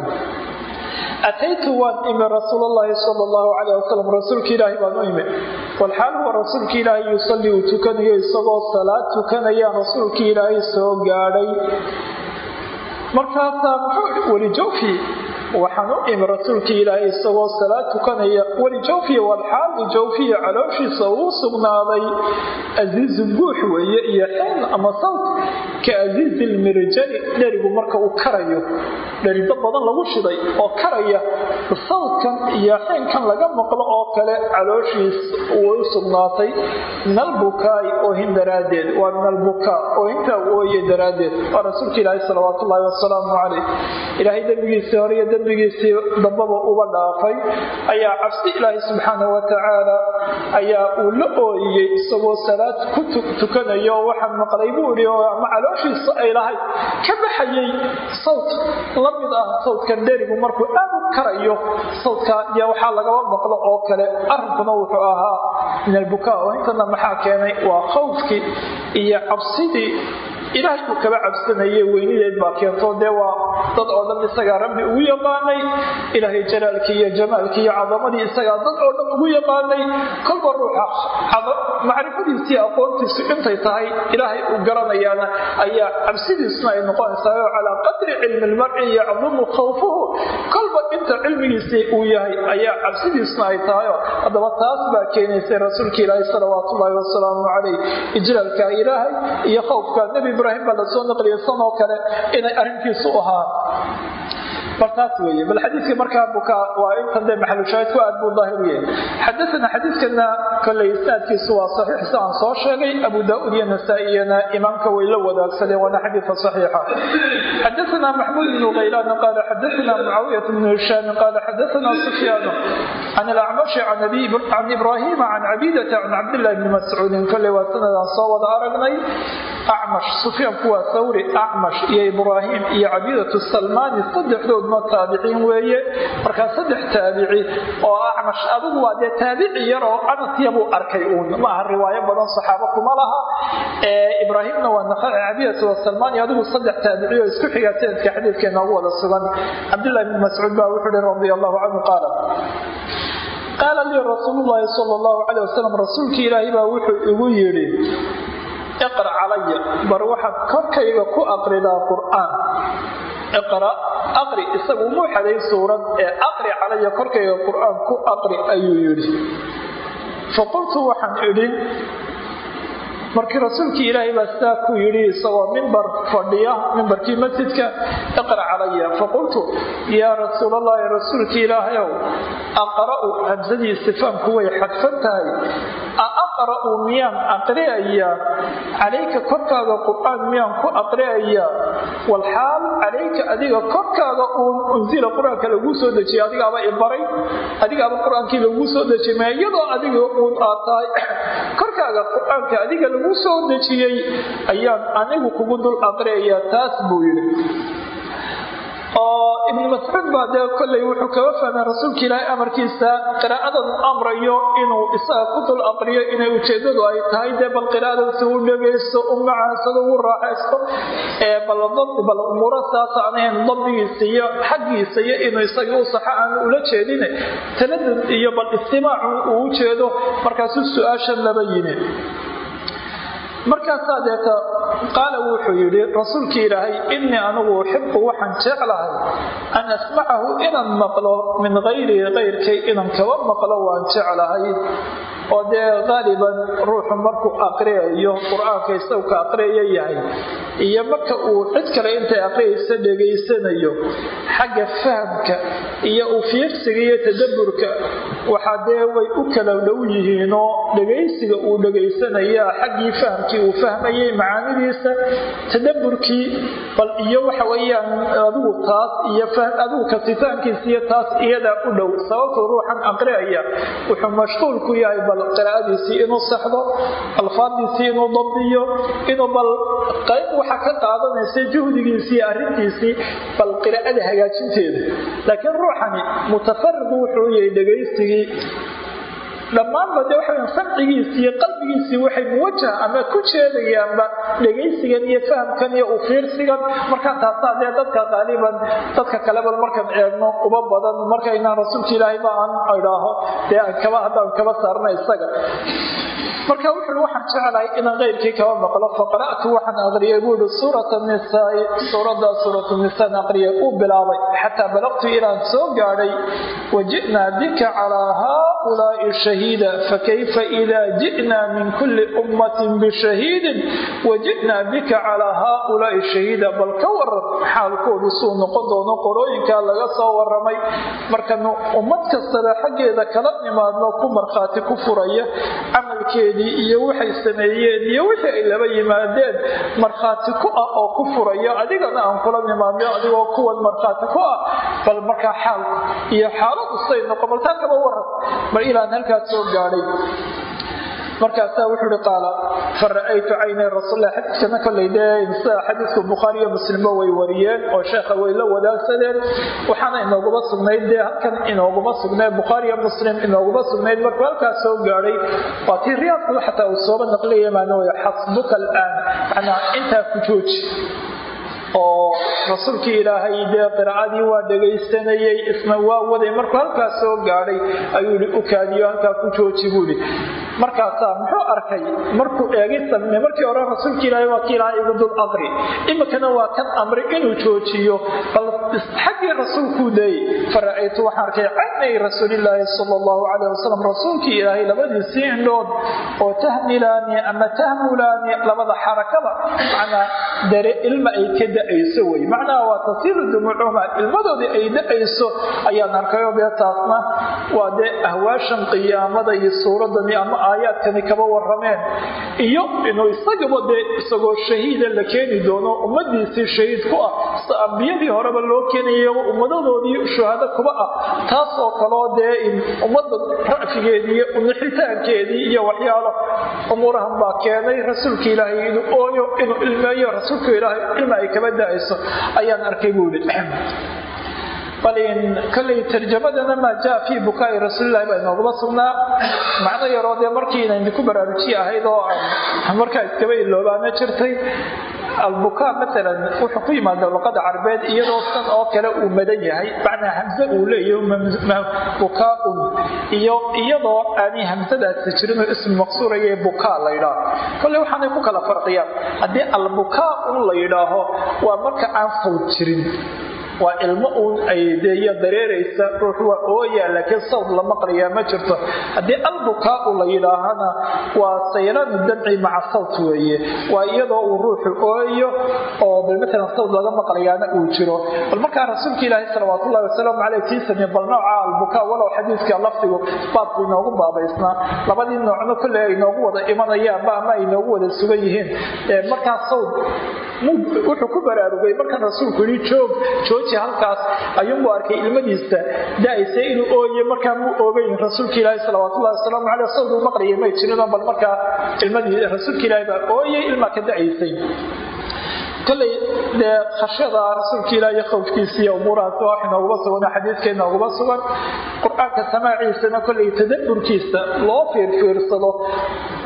ataytu waan imi rasuul allahi sal allahu calayh wasalam rasuulka ilaahi baan u imi walxaal huwa rasuulka ilaahi yusallii uu tukanayo isagoo salaad tukanayaan rasuulka ilaahay soo gaadhay. Markaasaa muxuu weli jawfi waxaan u imi rasuulkii ilaahay isagoo salaad tukanaya weli jawfiya walxaali jawfiya calooshiisa uu sugnaaday asiizu guux weeye iyo xiin ama sawt ka asiizi lmirjali dherigu marka uu karayo dherido badan lagu shiday oo karaya sawdkan iyo xiinkan laga maqlo oo kale calooshiis way u sugnaatay min albukaai daraaddeed. Waa min albukaa oohintaa ooye daraaddeed. Waa rasuulka ilaahay salawaat ullaahi wasalaamu calayh. Ilaahay dembigiisii iyo dembigiisii dambaba uga dhaafay ayaa cabsi ilaahay subxaana wa tacaala ayaa uu la ooyiyey isagoo salaad ku tukanayo oo waxaan maqlay buu oo ama calooshiisa ay lahay ka baxayay sawt la mid ah sawdkan dherigu markuu aad u karayo sawdka iyo waxaa lagaba maqlo oo kale arrinkuna wuxuu ahaa min albukaa oo intana maxaa keenay waa khawfkii iyo cabsidii ilaahay uu kaba cabsanayay weynideed baa keento. Dee waa dad oo dhan isagaa rabbi ugu yaqaanay ilaahay jalaalkii iyo jamaalkii iyo cadamadii isagaa dad oo dhan ugu yaqaanay. Kolba ruuxa macrifadiisii aqoontiisu intay tahay ilaahay uu garanayaana ayaa cabsidiisuna ay noqonaysaa calaa qadri cilmi lmarci yacdumu khawfuhu. Kolba inta cilmigiisii uu yahay ayaa cabsidiisuna ay tahayo haddaba taas baa keenaysay rasuulka ilaahay salawaatu ullaahi wasalaamu calayh. Ijlaalka ilaahay iyo khawfka nebi ibraahim baa la soo naqliyay sanoo kale inay arrinkiisu ahaan bal taas weeye bal xadiidka markaa waa intan dee maxalushaahidku aad buu daahir yahay. Xadaana xadiidkana kolley isnaadkiisu waa saxiix si aan soo sheegay. Abu daauud iyo nasaa-iyana imaamka way la wadaagsadeen waana xadiidka saxiixa. Xadaana maxmuud bnu khaylaan qaala xadaana mucaawiyat bnu hishaam qaala xadaana sufyaan can alacmashi can ibraahima can cabidata can cabdillahi bni mascuudin kolley waa sanadaan soo wada aragnay. Acmash sufyaanku waa thawri acmash iyo ibraahim iyo cabidatu salmaani saddexdood taabiciin weeye. Markaa saddex taabici oo acmash adigu waa dee taabici yar oo anasyabuu arkay uun. Maaha riwaayo badan saxaabo kuma laha. Ibraahimna waa naqaci cabidatu wasalmaan iyo adigu saddex taabici oo isku xigaa sanadka xadiidka inoogu wada sugan. Cabdillahi bni mascuud baa wuxuu ihi radia allahu canhu qaala. Qaala lii rasuulu llaahi sala allahu caleyh wasalam rasuulkii ilaahay baa wuxuu igu yidhi iqra calaya bar waxaad korkayga ku aqridaa qur'aan. Iqra aqri isagu muu xaday suurad ee aqri calaya korkayga qur'aan ku aqri ayuu yidhi. Faqultu waxaan idhi markii rasuulkii ilaahay baa sidaa ku yidhi isagoo mimbar fadhiya mimbarkii masjidka iqra calaya faqultu yaa rasuulallaahi rasuulkii ilaahayow aqra'u hamsadii istifaamku way xadfan tahay. A aqra'u miyaan aqri'ayaa calayka korkaaga qur'aan miyaan ku aqri'ayaa walxaal calayka adiga korkaaga uun unsila qur'aanka soo dejiyay adigaaba ibaray adigaaba qur'aankii soo dejimay iyadoo adiga uun aad tahay korkaaga qur'aanka adiga lagu soo dejiyey ayaan anigu kugu dul aqri'ayaa taas buu yidhi ibnu mascuud baa dee kolley wuxuu kaga fahmay rasuulka ilaahay amarkiisa qiraa'adan amrayo inuu isaga ku dul aqriyo inay ujeedadu ay tahay dee bal qiraa'adaasi u dhegaysto u macaansado u raaxaysto bal umuuro saas aan ahayn dabdigiisa iyo xaggiisa iyo inuu isagii u saxo aanu ula jeedine. Taladud iyo bal istimaacu uu jeedo markaasuu su'aashan laba yimi markaasaa deeta qaala wuxuu yidhi rasuulkii ilaahay innii anigu uxibu waxaan jeclahay an asmacahu inaan maqlo min hayrii kayrkay inaan kaba maqlo waan jeclahay. Oo dee qaaliban ruuxu markuu aqriyayo qur'aanka isagu ka aqriyayo yahay iyo marka uu cid kale intay aqriyaysa dhegaysanayo xagga fahamka iyo u fiirsiga iyo tadaburka waxaa dee way u kala dhow yihiinoo dhegaysiga uu dhegaysanaya xaggii fahamkii uu fahmayay macaanidiisa tadaburkii bal iyo waxa weeyaan adigu taas iyo adigu kasitaankiisa iyo taas iyadaa u dhow. Sababtuu ruuxan aqriyaya wuxuu mashquul ku yahay bal qiraa'adiisii inuu saxdo alfaadiisii inuu dabdiyo inuu bal qayb waxa ka qaadanaysa juhdigiisii iyo arrintiisii bal qiraa'ada hagaajinteeda. Laakiin ruuxani mutafariq wuxuu yahay dhegaysigii dhammaanba de waxa samcigiisii iyo qalbigiisii waxay muwajah ama ku jeedayaanba dhegaysigan iyo fahamkan iyo ufiirsigan. Markaa taasaa dee dadka qaaliban dadka kaleba markaan eegno uba badan. Markaynaan rasuulka ilaahay ba aan idhaaho dee aan kaba haddaan kaba saarna isaga. Marka wuxuu waxaan jeclahay inaan keyrkii kaba maqlo faqara'tu waxaan aqriyay buuhi suurata nisaai suuradda suuratu nisaan aqriyay uu bilaabay xataa balaqtu inaan soo gaadhay waji'naa bika calaa haaulaa'i shahiida fakayfa idaa ji'naa min kulli ummatin bishahiidin waji'naa bika calaa haaulaa'i shahiida bal ka waran xaalkoodu suu noqon doono qorooyinkaa laga soo waramay markanu ummad kastaba xaggeeda kala nimaadno ku markhaati ku furaya camalkeedii iyo waxay sameeyeen iyo wixii ay laba yimaadeen markhaati ku ah oo ku furaya adigana aan kula nimaadno adigoo kuwan markhaati ku ah. Bal markaa xaalku iyo xaaladu say noqon baltaa kaba waran mar soo gaadhay. Markaasaa wuxuu hi qaala fara'aytu caynay rasuulla xadiiskana kolay dee sida xadiiska bukhaariyo muslimba way wariyeen oo sheekha way la wadaagsadeen waxaana inooguma sugnayd dee halkan inooguma sugnayd bukhaariyo muslim inooguma sugnayd. Markuu halkaas soo gaadhay waa tii riyaadku xataa uu sooba naqliyay maanawaya xasbuka alaan macnaa intaa ku jooji oo rasuulkii ilaahay dee qiraacadii waa dhegaysanayey isna waa waday. Markuu halkaas soo gaadhay ayuu u kaadiyo halkaa ku jooji buuhi markaasaa muxuu arkay markuu samne markii hore rasuulka ilaahay waa kii ilaahay igu dul aqri iminkana waa kan amri inuu joojiyo. Bal xaggii rasuulkuu leeyay fara'aytu waxaan arkay caynay rasuulilaahi sala allahu calayh wasalam rasuulkii ilaahay labadiisii indhood oo tahmilaani ama tahmulaani labada xarakada macnaa dare ilma ay ka da'ayso wey. Macnaha waa tasiiru dumuucuhuma ilmadoodii ay da'ayso ayaan arkayoo dee taasna waa dee ahwaashan qiyaamada iyo suuradani ama aayaadkani kaba warameen iyo inuu isagaba dee isagoo shahiida la keeni doono ummadiisii shahiid ku ah sida ambiyadii horeba loo keenaya ummadadoodii shuhado kuba ah taas oo kaloo dee ummadda ra'figeedii unixitaankeedii iyo waxyaalo umuurahan baa keenay rasuulka ilaahay inuu ooyo inuu ilmeeyo rasuulka ilaahay ilma ay kaba da'ayso. Ayaan arkay buu kollay tarjamadana maa jaa fii bukaai rasuulilahi baa inooguma sugnaa. Macno yaroo dee markiina idinku baraarujiye ahayd oo aan markaa iskaba iloobaana jirtay albukaa maalan wuxuu ku yimaada luqada carbeed iyadoo san oo kale uu madan yahay. Macnaa hamse uu leeyahy bukaaun iyo iyadoo aanay hamsadaasi jirinoo ismu maqsuuraye bukaa la yidhaaho. Kolley waxaanay ku kala farqiyaan. Haddii albukaa la yidhaaho waa marka aan sawd jirin waa ilmo uun ay deeyo dareeraysa ruux waa ooya laakiin sawd la maqlayaa ma jirto. Haddii albukaau la yidhaahana waa sayraanu damci maca sawt weeye. Waa iyadoo uu ruuxu ooyo oo bal maalan sawd laga maqlayaana uu jiro. Bal markaa rasuulka ilaahi salawaat ullahi wasalaamu caleyh tiisani bal nooca albukaa walow xadiiska lafdigu baabku inoogu baabaysnaa. Labadii noocno kolley ay noogu wada imanayaanba ama ay noogu wada sugan yihiin. Markaa sawd wuxuu ku baraarugay markaan rasuulku yidhi joog jooji halkaas ayuunbuu arkay ilmadiisa da'aysa inuu ooye markaa muu oogayn rasuulka ilaahi salawaatullahi wasalaamu caleyh sawd uu maqlayay may jirinoo bal markaa rasuulka ilaahi baa ooyey ilmaa ka da'aysay. Koley dee khashyada rasuulka ilaah iyo khawfkiisa iyo umuurahaas wax inooguma sugan xadiidka inooguma sugan qur'aanka samaaciisana koley tadaburkiisa loo fiirfiirsado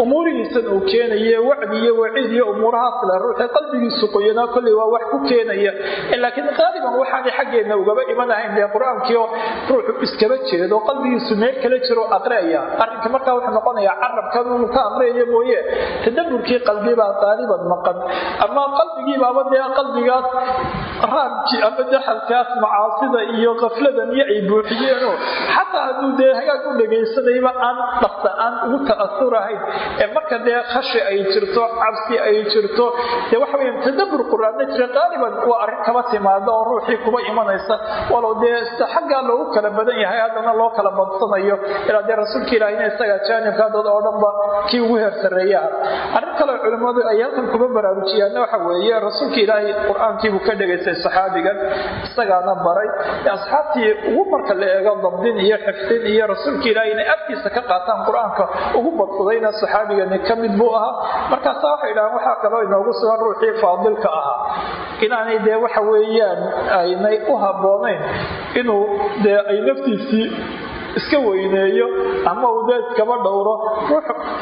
umuurihiisan uu keenaye wacdi iyo waciid iyo umuurahaas le ruuxii qalbigiisu qoyanaa koley waa wax ku keenaya. Laakiin qaaliban waxaanay xaggeena ugaba imanahayn dee qur'aankiio ruuxu iskaba jeedo qalbigiisu meel kala jiro aqraya arrinka markaa wuxuu noqonayaa carabkan uu ka amraya mooye. Tadaburkii qalbibaa qaaliban maqan. Ama qalbigii baaba dee qalbigaas raamkii ama daxalkaas macaasida iyo kafladan iyo ay buuxiyeenoo. Xataa hadduu dee hagaag u dhagaysanayba aan dhaqsa aan ugu ta'asurahayn marka dee khashi ay jirto cabsi ay jirto dee waxa weya tadabur qur'aanna jira. Qaaliban waa arrin kaba timaada oo ruuxii kuba imanaysa. Walow dee sida xaggaa loogu kala badan yahay haddana loo kala badsanayo. Ilaa dee rasuulka ilaahina isagaa jaanibka dad oo dhanba kii ugu heer sarreeyaha arrin kale culimmadu ay halkan kuma baraarujiyaanna waxa weeye rasuulka ilaahay qur'aankiibuu ka dhegaystay saxaabigan. Isagaana baray. Asxaabtii ugu marka la eego dabdin iyo xifdin iyo rasuulka ilaahay inay afkiisa ka qaataan qur'aanka ugu badsadayna saxaabigani ka mid buu ahaa. Markaasa waxay dhahaan waxaa kaloo inoogu sugan ruuxii faadilka ahaa. Inaanay dee waxa weeyaan aynay u habboonayn inuu dee ay naftiisii iska weyneeyo ama uu dee iskaba dhowro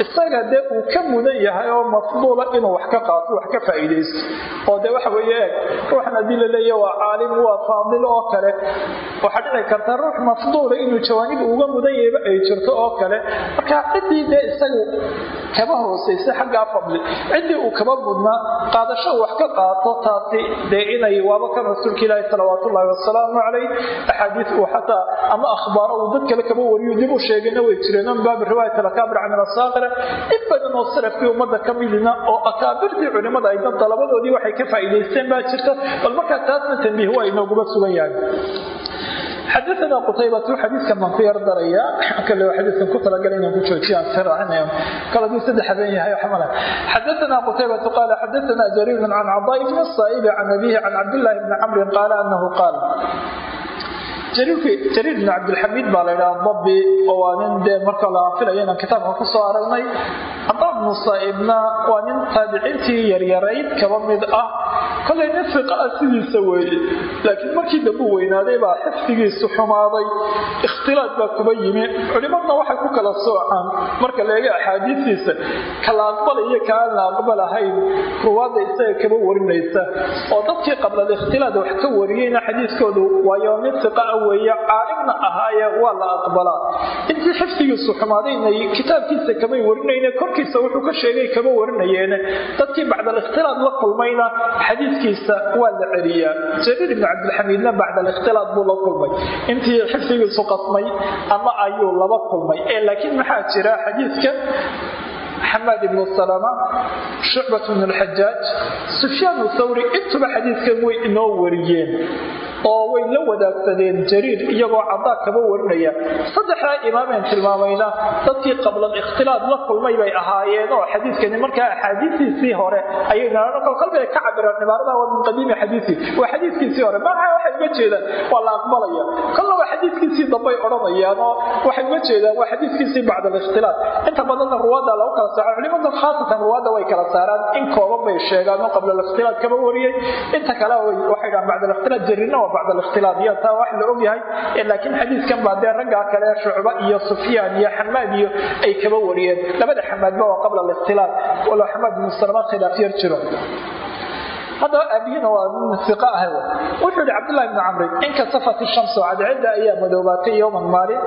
isaga dee uu ka mudan yahay oo mafduula inuu wax ka qaato wax ka faa'iidaysto. Oo dee waxa weeye eeg ruuxan haddii la leeya waa caalim waa faadil oo kale. Waxaa dhici karta ruux mafduula inuu jawaanib uga mudan yahayba ay jirto oo kale. Marka ciddii dee isagu kaba hoosaysa xaggaa fadli ciddii uu kaba mudnaa qaadasho wax ka qaato taasi dee inay waaba kan rasuulka ilaahi salawaat ullaahi wasalaamu calayh axaadiis uu xataa ama akhbaaro uu dad kale kaba wariyo dib u sheegayna way jireen min baabi riwaayat alakaabir can alasaaqira in badan oo salafkii ummadda ka midina oo akaabirtii culimmada ay dalabadoodii waxay ka faa'iidaysteen baa jirta bal markaa taasna tambiih waa inooguba sugan yahay. Xadaana qutaybatu xadiidkan baan ku yar daraya. Kale xadiidkan ku talagalay inaan ku joojiyo aan sii raacinayo kale haduu saddex habeen yahay waxa male xadaana qutaybatu qaala xadaana jariirun can cadaa ibn الsaa'ibi can abihi can cabdillahi bni camrin qaala anahu qaal jariir bn cabdilxamiid baa la ydhaha dabi oo waa nin dee marka la filaya inaan kitaabka ku soo aragnay cadaa bnu waa nin taabiciintii yaryarayd kaba mid ah kolay nin fiqa ah sidiisa weeye. Laakiin markii dambu weynaaday baa xifdigiisu xumaaday ikhtilaad baa kuba yimi. Culimadna waxay ku kala soocaan. Marka la eega axaadiistiisa kala aqbalayo kaan la aqbalahayn ruwaadda isaga kaba warinaysa. Oo dadkii qabla ikhtilaad wax ka wariyeyna xadiiskoodu waayo nin fiqa ah weeye caalimna ahaaye waa la aqbalaa. Intii xifdigiisu xumaadayna kitaabkiisa kamay warinayne korkiisa wuxuu ka sheegay kama warinayeene. Dadkii bacdalikhtilaad la kulmayna xadiiskiisa waa la celiyaa. Jariir ibnu cabdilxamiidna bacdalikhtilaad buu la kulmay. Intii xifdigiisu qasmay ama ayuu laba kulmay. Ee laakiin maxaa jira xadiidka xamaad ibnu salama shucbat bnu lxajaaj sufyaan thawri intuba xadiidkan way inoo wariyeen oo way la wadaagsadeen jariir iyagoo cadaa kaba warinaya. Saddexdaa imaameen tilmaamayna dadkii qablan ikhtilaad la kulmay bay ahaayeen oo xadiidkani markaa axaadiistiisii hore ayay kolkolbay ka cabiraan cibaarada waa min qadiimi xadiisi. Waa xadiiskiisii hore. Maaha waxay uga jeedaan waa la aqbalaya. Kolna waa xadiiskiisii dambay odhanayaan oo waxay uga jeedaan waa xadiiskiisii bacda alikhtilaad inta badanna ruwaadda lagu kala saaco culimada khaasatan ruwaadda way kala saaraan. In kooban bay sheegaan oo qabla alikhtilaad kaba wariyey inta kale waxay dhahaan bacda alikhtilaad jarirna waa bacda alikhtilaad iyo taa wax la ogyahay laakiin xadiiskan baa dee raggaa kale shucba iyo sufyaan iyo xamaad iyo ay kaba wariyeen labada xamaadba waa qabla alikhtilaad walow xamaad ibnu salama khilaaf jiro haddaba aabihina waa nin iqa ah wuxuu yihi cabdulahi bni camrin inkasafat ishamsu cadceedda ayaa madoobaatay yowman maalin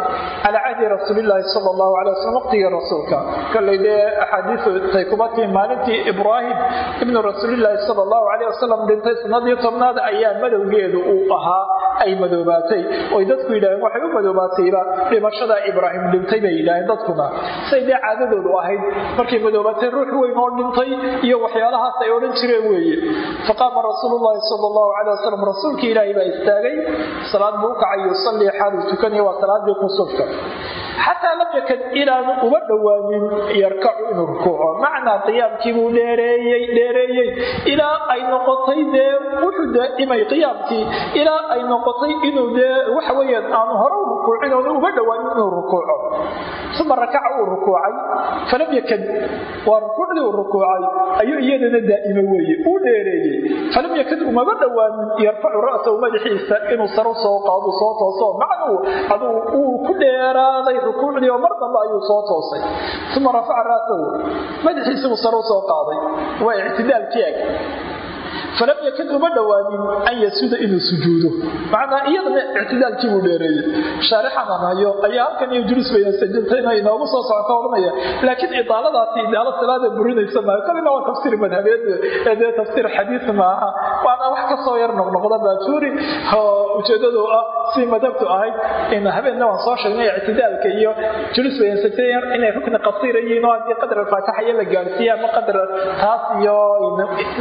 calaa cahdi rasuulilaahi sala allahu alay wasalam waqtigii rasuulka. Kollay axaadiistay kuma tihi maalintii ibraahim ibnu rasuulilaahi sala allahu alayh wasalam dhintay sanadii tobnaad ayaa madowgeedu uu ahaa ay madoobaatay. Oy dadku yidhaaheen waxay u madoobaatayba dhimashada ibraahim dhintay bay yidhaaheen dadkuna. Say caadadoodu ahayd markay madoobaatay ruux weyn oo dhintay iyo waxyaalahaas ay odhan jireen weeye faqaama rasuulu llahi sal allahu calay wasalam rasuulkii ilaahay baa istaagay salaad buu u kacay yusallii xaaluu tukanaya waa salaadii kusufka xataa lam yakad inaanu uba dhowaanin yarkacu inuu rukuuco macnaa qiyaamkiibuu dheereeyey dheereeyey ilaa ay noqotay dee wuxuu daa'imay qiyaamkii ilaa ay noqotay inuu dee waxa weeyaan aanu hore rukuucin oonu uba dhowaanin inuu rukuuco uma rakaca uu rukuucay falam yakad waa rukuucdii uu rukuucay ayuu iyadana daa'ima weeye uu dheereeyey falam yakad umaba dhowaanin yarfacu ra'sahu madaxiisa inuu saro soo qaado soo tooso macnuu aduu uu ku dheeraaday rukuucdii oo mar dambe ayuu soo toosay uma rafaca ra'sahu madaxiisibuu saro soo qaaday waa ictidaalkii eg falam yakad uma dhowaanin an yasuda inuu sujuudo. Macnaa iyadana ictidaalkiibuu dheereeyey. Shaarixan aan hayo ayaa halkan iyo julus bayna sajintayna inoogu soo socota odhanaya laakiin idaaladaasi idaalo salaada burinaysa maayo. Kolina waa tafsiir madhabeed ee dee tafsiir xadiis maaha. Waana wax ka soo yar noqnoqda baajuuri oo ujeedadu ah si madhabtu ahayd habeenna waan soo sheegnay ictidaalka iyo julus bayna sajintayar inay rukni qasiira yihiin oo haddii qadar alfaatixa iyo la gaarsiiya ama qadar taas iyo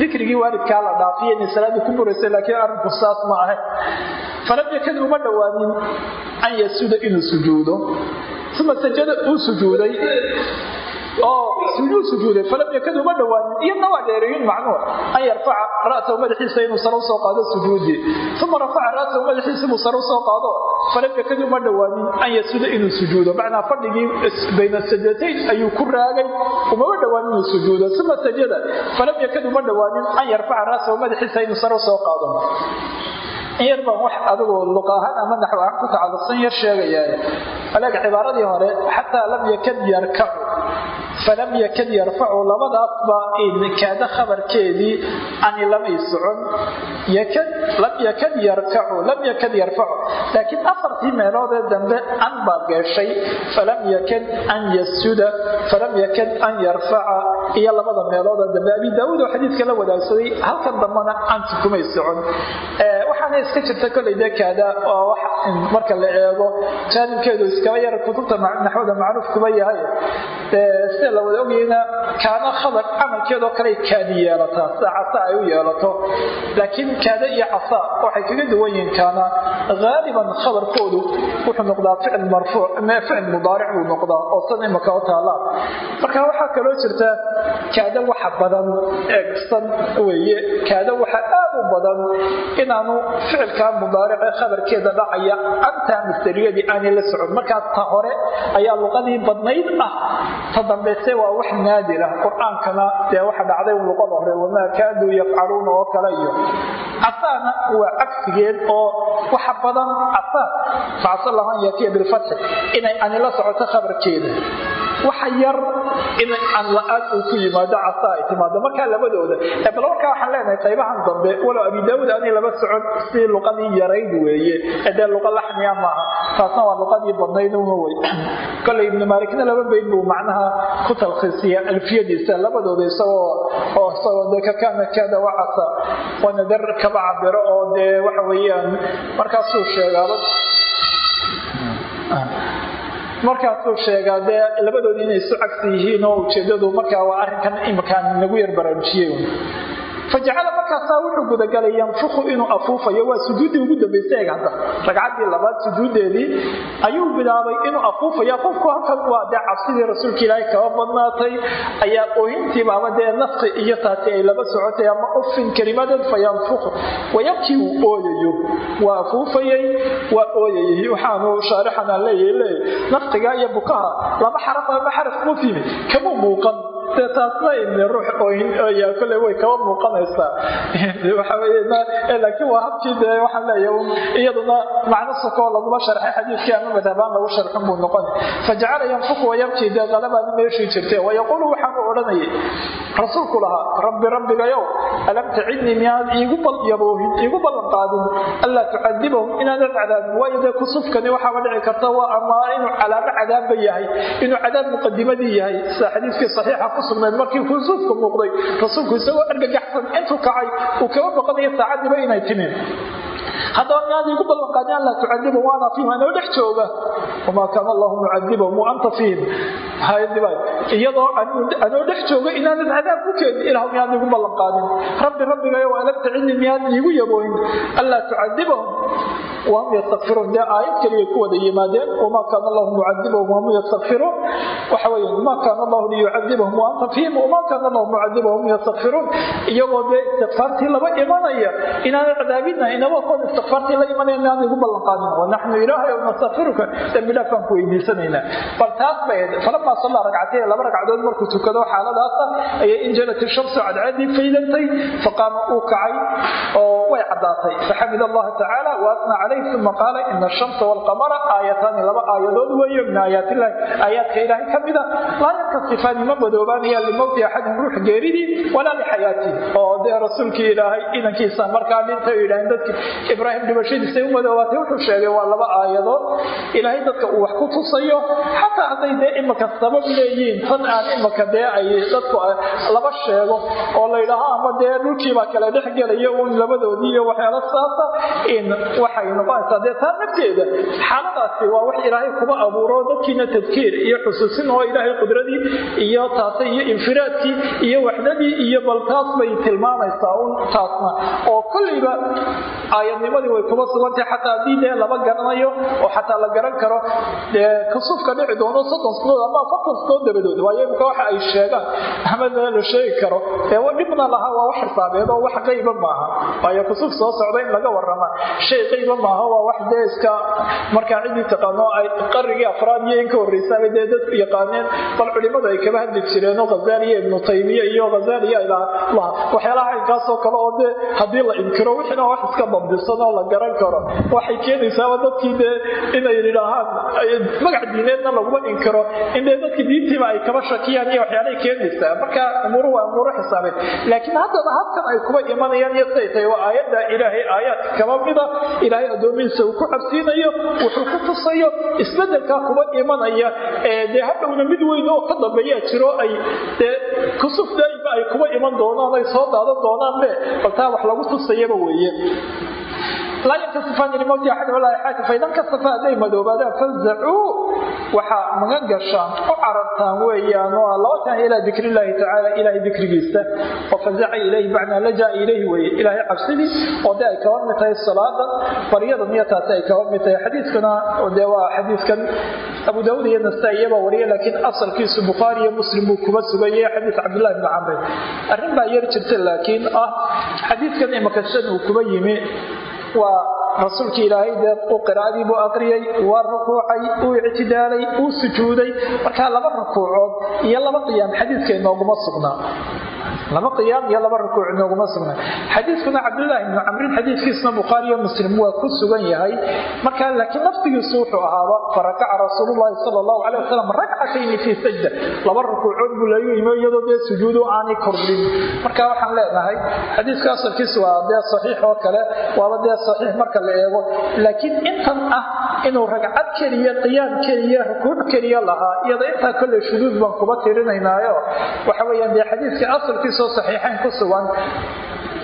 dikrigii waalidkaa la dhaafiya inay salaadii ku buraysay laakiin arrinku saas ma ahay. Falam yakad uma dhowaanin an yasuda inuu sujuudo uma sajada uu sujuuday oo sujuu sujuuday falam yakad uma dhowaanin iyadna waa dheereeyin macnuur an yarfaca ra'sahu madaxiisa inuu sare u soo qaado sujuudii uma rafaca ra'sahu madaxiisa inuu sare u soo qaado falam yakad uma dhowaanin an yasuda inuu sujuudo. Macnaa fadhigii bayna sajatayn ayuu ku raagay. Umama dhowaanin inuu sujuudo. Uma sajada falam yakad uma dhowaanin an yarfaca ra'sahu madaxiisa inuu sare u soo qaado yar wax adigoo luq ama naxw ahaan ku tacalluqsan yar sheegayaa alaga cibaaradii hore xataa lam yakad yarkacu falam yakad yarfacu labadaasba kaada khabarkeedii ani lamay socon. Lam yakad yarkacu lam yakad yarfacu laakiin afartii meeloodee dambe an baa geeshay. Falam yakad an yasuda falam yakad an yarfaca iyo labada meelooda dambe abi daauud oo xadiidka la wadaagsaday halkan dambana anti kumay socon iska jirta koley dee kaada oo wax marka la eego jaanibkeedu iskaba yar kutubta naxwada macruuf kuma yahay. Sida la wada ogayna kaana khabar camalkeedoo kale kaadi yeelataa sida casa ay u yeelato. Laakiin kaada iyo casa waxay kaga duwan yihiin kaana. Haaliban khabarkoodu wuxuu noqdaa ficil marfuuc ficil mudaaric buu noqdaa oo san imaka u taalaa marka waxaa kaloo jirta kaada waxa badan eegsan weeye. Kaada waxa aad u badan inaanu ficilkaa mudaarice khabarkeeda dhacaya antaa masteriyadii aanay la socon. Markaas ta hore ayaa luqadii badnayd ah. Ta dambeyse waa wax naadira qur'aankana dee waxa dhacday luqada hore wamaa kaaduu yafcaluuna oo kale iyo. Casaana waa cagsigeed oo waxa badan casa facsalahu an yatiya bilfatxi inay ani la socoto khabarkeeda waxa yar in aan la'aan uu ku yimaado casa ay timaado. Markaa labadooda bal markaa waxaan leenahay qaybahan dambe walow abi daawud aanay laba socon si luqadii yarayd weeye dee luqa laxniya maaha taasna waa luqadii badnayd uma wey koley ibnu maalikna laba bayd buu macnaha ku talkhiisiya alfiyadiisa labadooda isagoo oo isagoo dee kakaana kaada wacasa wanadar kaba cabiro oo dee waxa weeyaan markaasuu sheegaaba markaasuu sheegaa dee labadoodi inay isu cagsi yihiin oo ujeedadu markaa waa arrinkan imakaan nagu yar baraarujiyey fajacala markaasaa wuxuu gudagalay yanfuku inuu afuufayo. Waa sujuuddii ugu dambaysay eeg hadda ragcaddii labaad sujuuddeedii ayuu bilaabay inuu afuufayo. Afuufku halkan waa dee cabsidii rasuulka ilaahay kaba badnaatay. Ayaa oohintiibaaba dee nafqi iyo taasi ay laba socotay ama ufin kelimadeed fa yanfuku wayabkii uu ooyayo. Waa afuufayey waa ooyayay. Waxaanu shaarixana leeyahay leeyahy nafqiga iyo bukaha laba xaraf ama xaraf mufimi kama muuqan dee taasna in ruux ooyaa kole way kaba muuqanaysaa. [LAUGHS] Laakiin waa habkii dee waxaan leeyahay iyaduna macno sokoo laguma sharxay xadiidkii ama madhabaan lagu sharxin buu noqon fajacala yanfuku wayabkii dee qalabaana meeshii jirtee wayaquulu waxaanu odhanayay rasuulku lahaa rabbi rabbigayow alam tacidnii miyaad iigu balyaboohin iigu ballan qaadin allaa tucadibahum inaadan cadaabin waayo dee kusufkani waxaaba dhici karta waa ama inuu calaamo cadaabba yahay inuu cadaab muqadimadii yahay. Sida xadiiskii saxiixa ku sugnayd markii kusuufka muuqday rasuulku isagoo argagaxsan intuu kacay uu kaba baqanayo saacadiiba inay timin haddaba miyaad iigu ballanqaadin an laa tucadiba waana fiihim anoo dhex jooga. Wamaa kaana allahu mucadibahum wa anta fiihim. Iyadoo anoo dhex jooga inaanan cadaab ku keenin ilah miyaad iigu ballanqaadin rabbi rabbigayo alam tacidni miyaad iigu yabooyin anlaa tucadibahum wahum yastakfiruun dee aayad keliya ku wada yimaadeen wamaa kaana allahu mucadibahum wahum yastakfiruun waxa weeye wamaa kaana allahu liyucadibahum wa anta fiihim wamaa kaana allahu mucadibahum yastakfiruun iyagoo dee istikfaartii laba imanaya inaanan cadaabina inaba kood istikfaartii la imanaya miyaan igu ballanqaadin. Wanaxnu ilaahay ow nastakfiruka dambi dhaaf baan ku weydiisanaynaa. Bal taas bay falamaa sallaa ragcatayn laba ragcadood markuu tukado xaaladaasa ayay injalat ishamsu cadcaadii faydantay faqaama uu kacay oo way caddaatay. Faxamid allaha tacaala waasna calayh uma qaala ina ashamsa waalqamara aayataani laba aayadood weeye min aayaatillahi aayaadka ilaahay ka mida laa yankasifaani ma madoobaanaya limowti axadin ruux geeridii walaa lixayaatihi oo dee rasuulkii ilaahay idankiisa markaa dhinta yidhaaheen dadki ibraahim dhibashadiisay u madoobaatay wuxuu sheegay waa laba aayadood ilaahay dadka uu wax ku tusayo. Xataa hadday dee imaka sabab leeyihiin tan aan imaka dee ay dadku laba sheego oo la yidhaaho ama dee dhulkiibaa kala dhex gelaya uun labadoodii iyo waxyaala saasa in waxay noqonaysaa. Dee taa nafteeda xaaladaasi waa wax ilaahay kuma abuuro dadkiina tadkiir iyo xusuusin oo ilaahay qudradii iyo taasa iyo infiraadkii iyo waxdadii iyo bal taas bay tilmaamaysaa un taasna. Oo kollayba aayadnimadii way kuma sugantahay xataa haddii dee laba garanayo oo xataa la garan karo. Dee kasuufka dhici doono soddon sanood ama afartan sanood dabadood waayo imika waxa ay sheegaan ama la sheegi karo ee dhibna lahaa waa wax xisaabeed oo wax qayba maaha. Waayo kusuuf soo socda in laga warrama shay qayba maaha waa wax dee iska markaa taqaano ay qarigii afraad iyo in ka horreysaabay dee dadku yaqaaneen bal culimmadu ay kaba hadli jireen oo ghazaaliya ibnu taymiya iyo ghazaaliya ilaa waxyaalaha inkaasoo kale oo dee haddii la inkiro wixiina wax iska dabdisan oo la garan karo. Waxay keenaysaaba dadkii dee inay yidhaahaan magac diineedna laguma inkiro in dee dadki diintiiba ay kaba shakiyaan iyo waxyaalahay keenaysaa marka umuuru waa umuuro xisaabeed laakiin haddana habkan ay kuba imanayaan iyo siday tahay waa aayadda ilaahay aayaadka kaba mida. Ilaahay addoomihiisa uu ku cabsiinayo wuxuu ku tusayo isbedelkaa kuba imanaya. Dee hadhowna mid weyn oo ka dambeeyaa jiro ay dee kusuf daa'ima ay kuba iman doonaan ay soo daadan doonaanbe bal taa wax lagu tusayaba weeye laa yankasifaan ilmowti axad walaa ixaati faidan kasafa hadday madoobaadaan fazacuu waxaa magan gashaan. U carartaan weeyaan oo labataan ilaa dikri tacaala ilaahay dikrigiisa. Oo fazaca ilayhi macnaa lajaa ilayhi weeye ilaahay cabsidii oo dee ay kaba mid tahay salaada baryadan iyo ay kaba mid tahay. Xadiiskuna dee waa xadiiskan abu daawud iyo nasaa-i iyabaa wariya laakiin asalkiisu bukhaari iyo muslim buu kuba sugayay xadiis cabdillahi bni camrin arrin baa yar jirta laakiin ah xadiiskan imakashan uu kuba yimi waa rasuulka ilaahay dee u qiraa'adii buu aqriyey waa rukuucay uu ictidaalay uu sujuuday. Markaa laba rukuucood iyo laba qiyaam xadiiska inooguma sugnaa laba qiyaam iyo laba rukuuc inooguma sugnaa. Xadiiskuna cabdillaahi ibnu camrin xadiiskiisna bukhaari iyo muslim waa ku sugan yahay. Marka laakiin laftigiisu wuxuu ahaaba farakaca rasuulullahi sala allahu calay wasalam rakcatayni fii sajda. Laba rukuucood buu lagu yimi iyadoo dee sujuudu aanay kordhin. Marka waxaan leenahay xadiiska asalkiisu waa dee saxiix oo kale waaba dee saxiix marka la eego. Laakiin intan ah inuu ragcad keliya qiyaam keliya rukuuc keliya lahaa iyada intaa kolley shuduud baan kuba tirinaynaayo waxa weeyaan dee xadiiska asalkiisoo saxiixayn ku sugan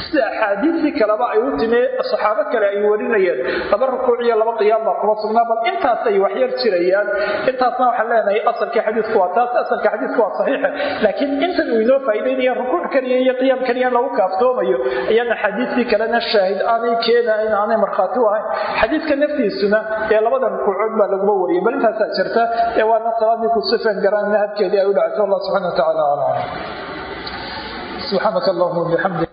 sida axaadiistii kaleba ay u timee saxaabo kale ay warinayeen laba rukuuc iyo laba qiyaam baa kuma sugnaa bal intaasay waxyar jirayaan. Intaasna waxaan leenahay asalkii xadiisku waa taas asalka xadiisku waa saxiixa laakiin intan uu inoo faa'iidaynaya rukuuc keliya iyo qiyaam keliya lagu kaaftoomayo ayaan axaadiistii kalena shaahid aanay keenayn aanay markhaati u ahayn. Xadiiska naftiisuna ee labada rukuucood baa laguma wariyay bal intaasaa jirta ee waana salaadii kusufeen garaan habkeedii ay u dhacto allah subxana wa tacaala aclam subxaanaka allahuma bixamdi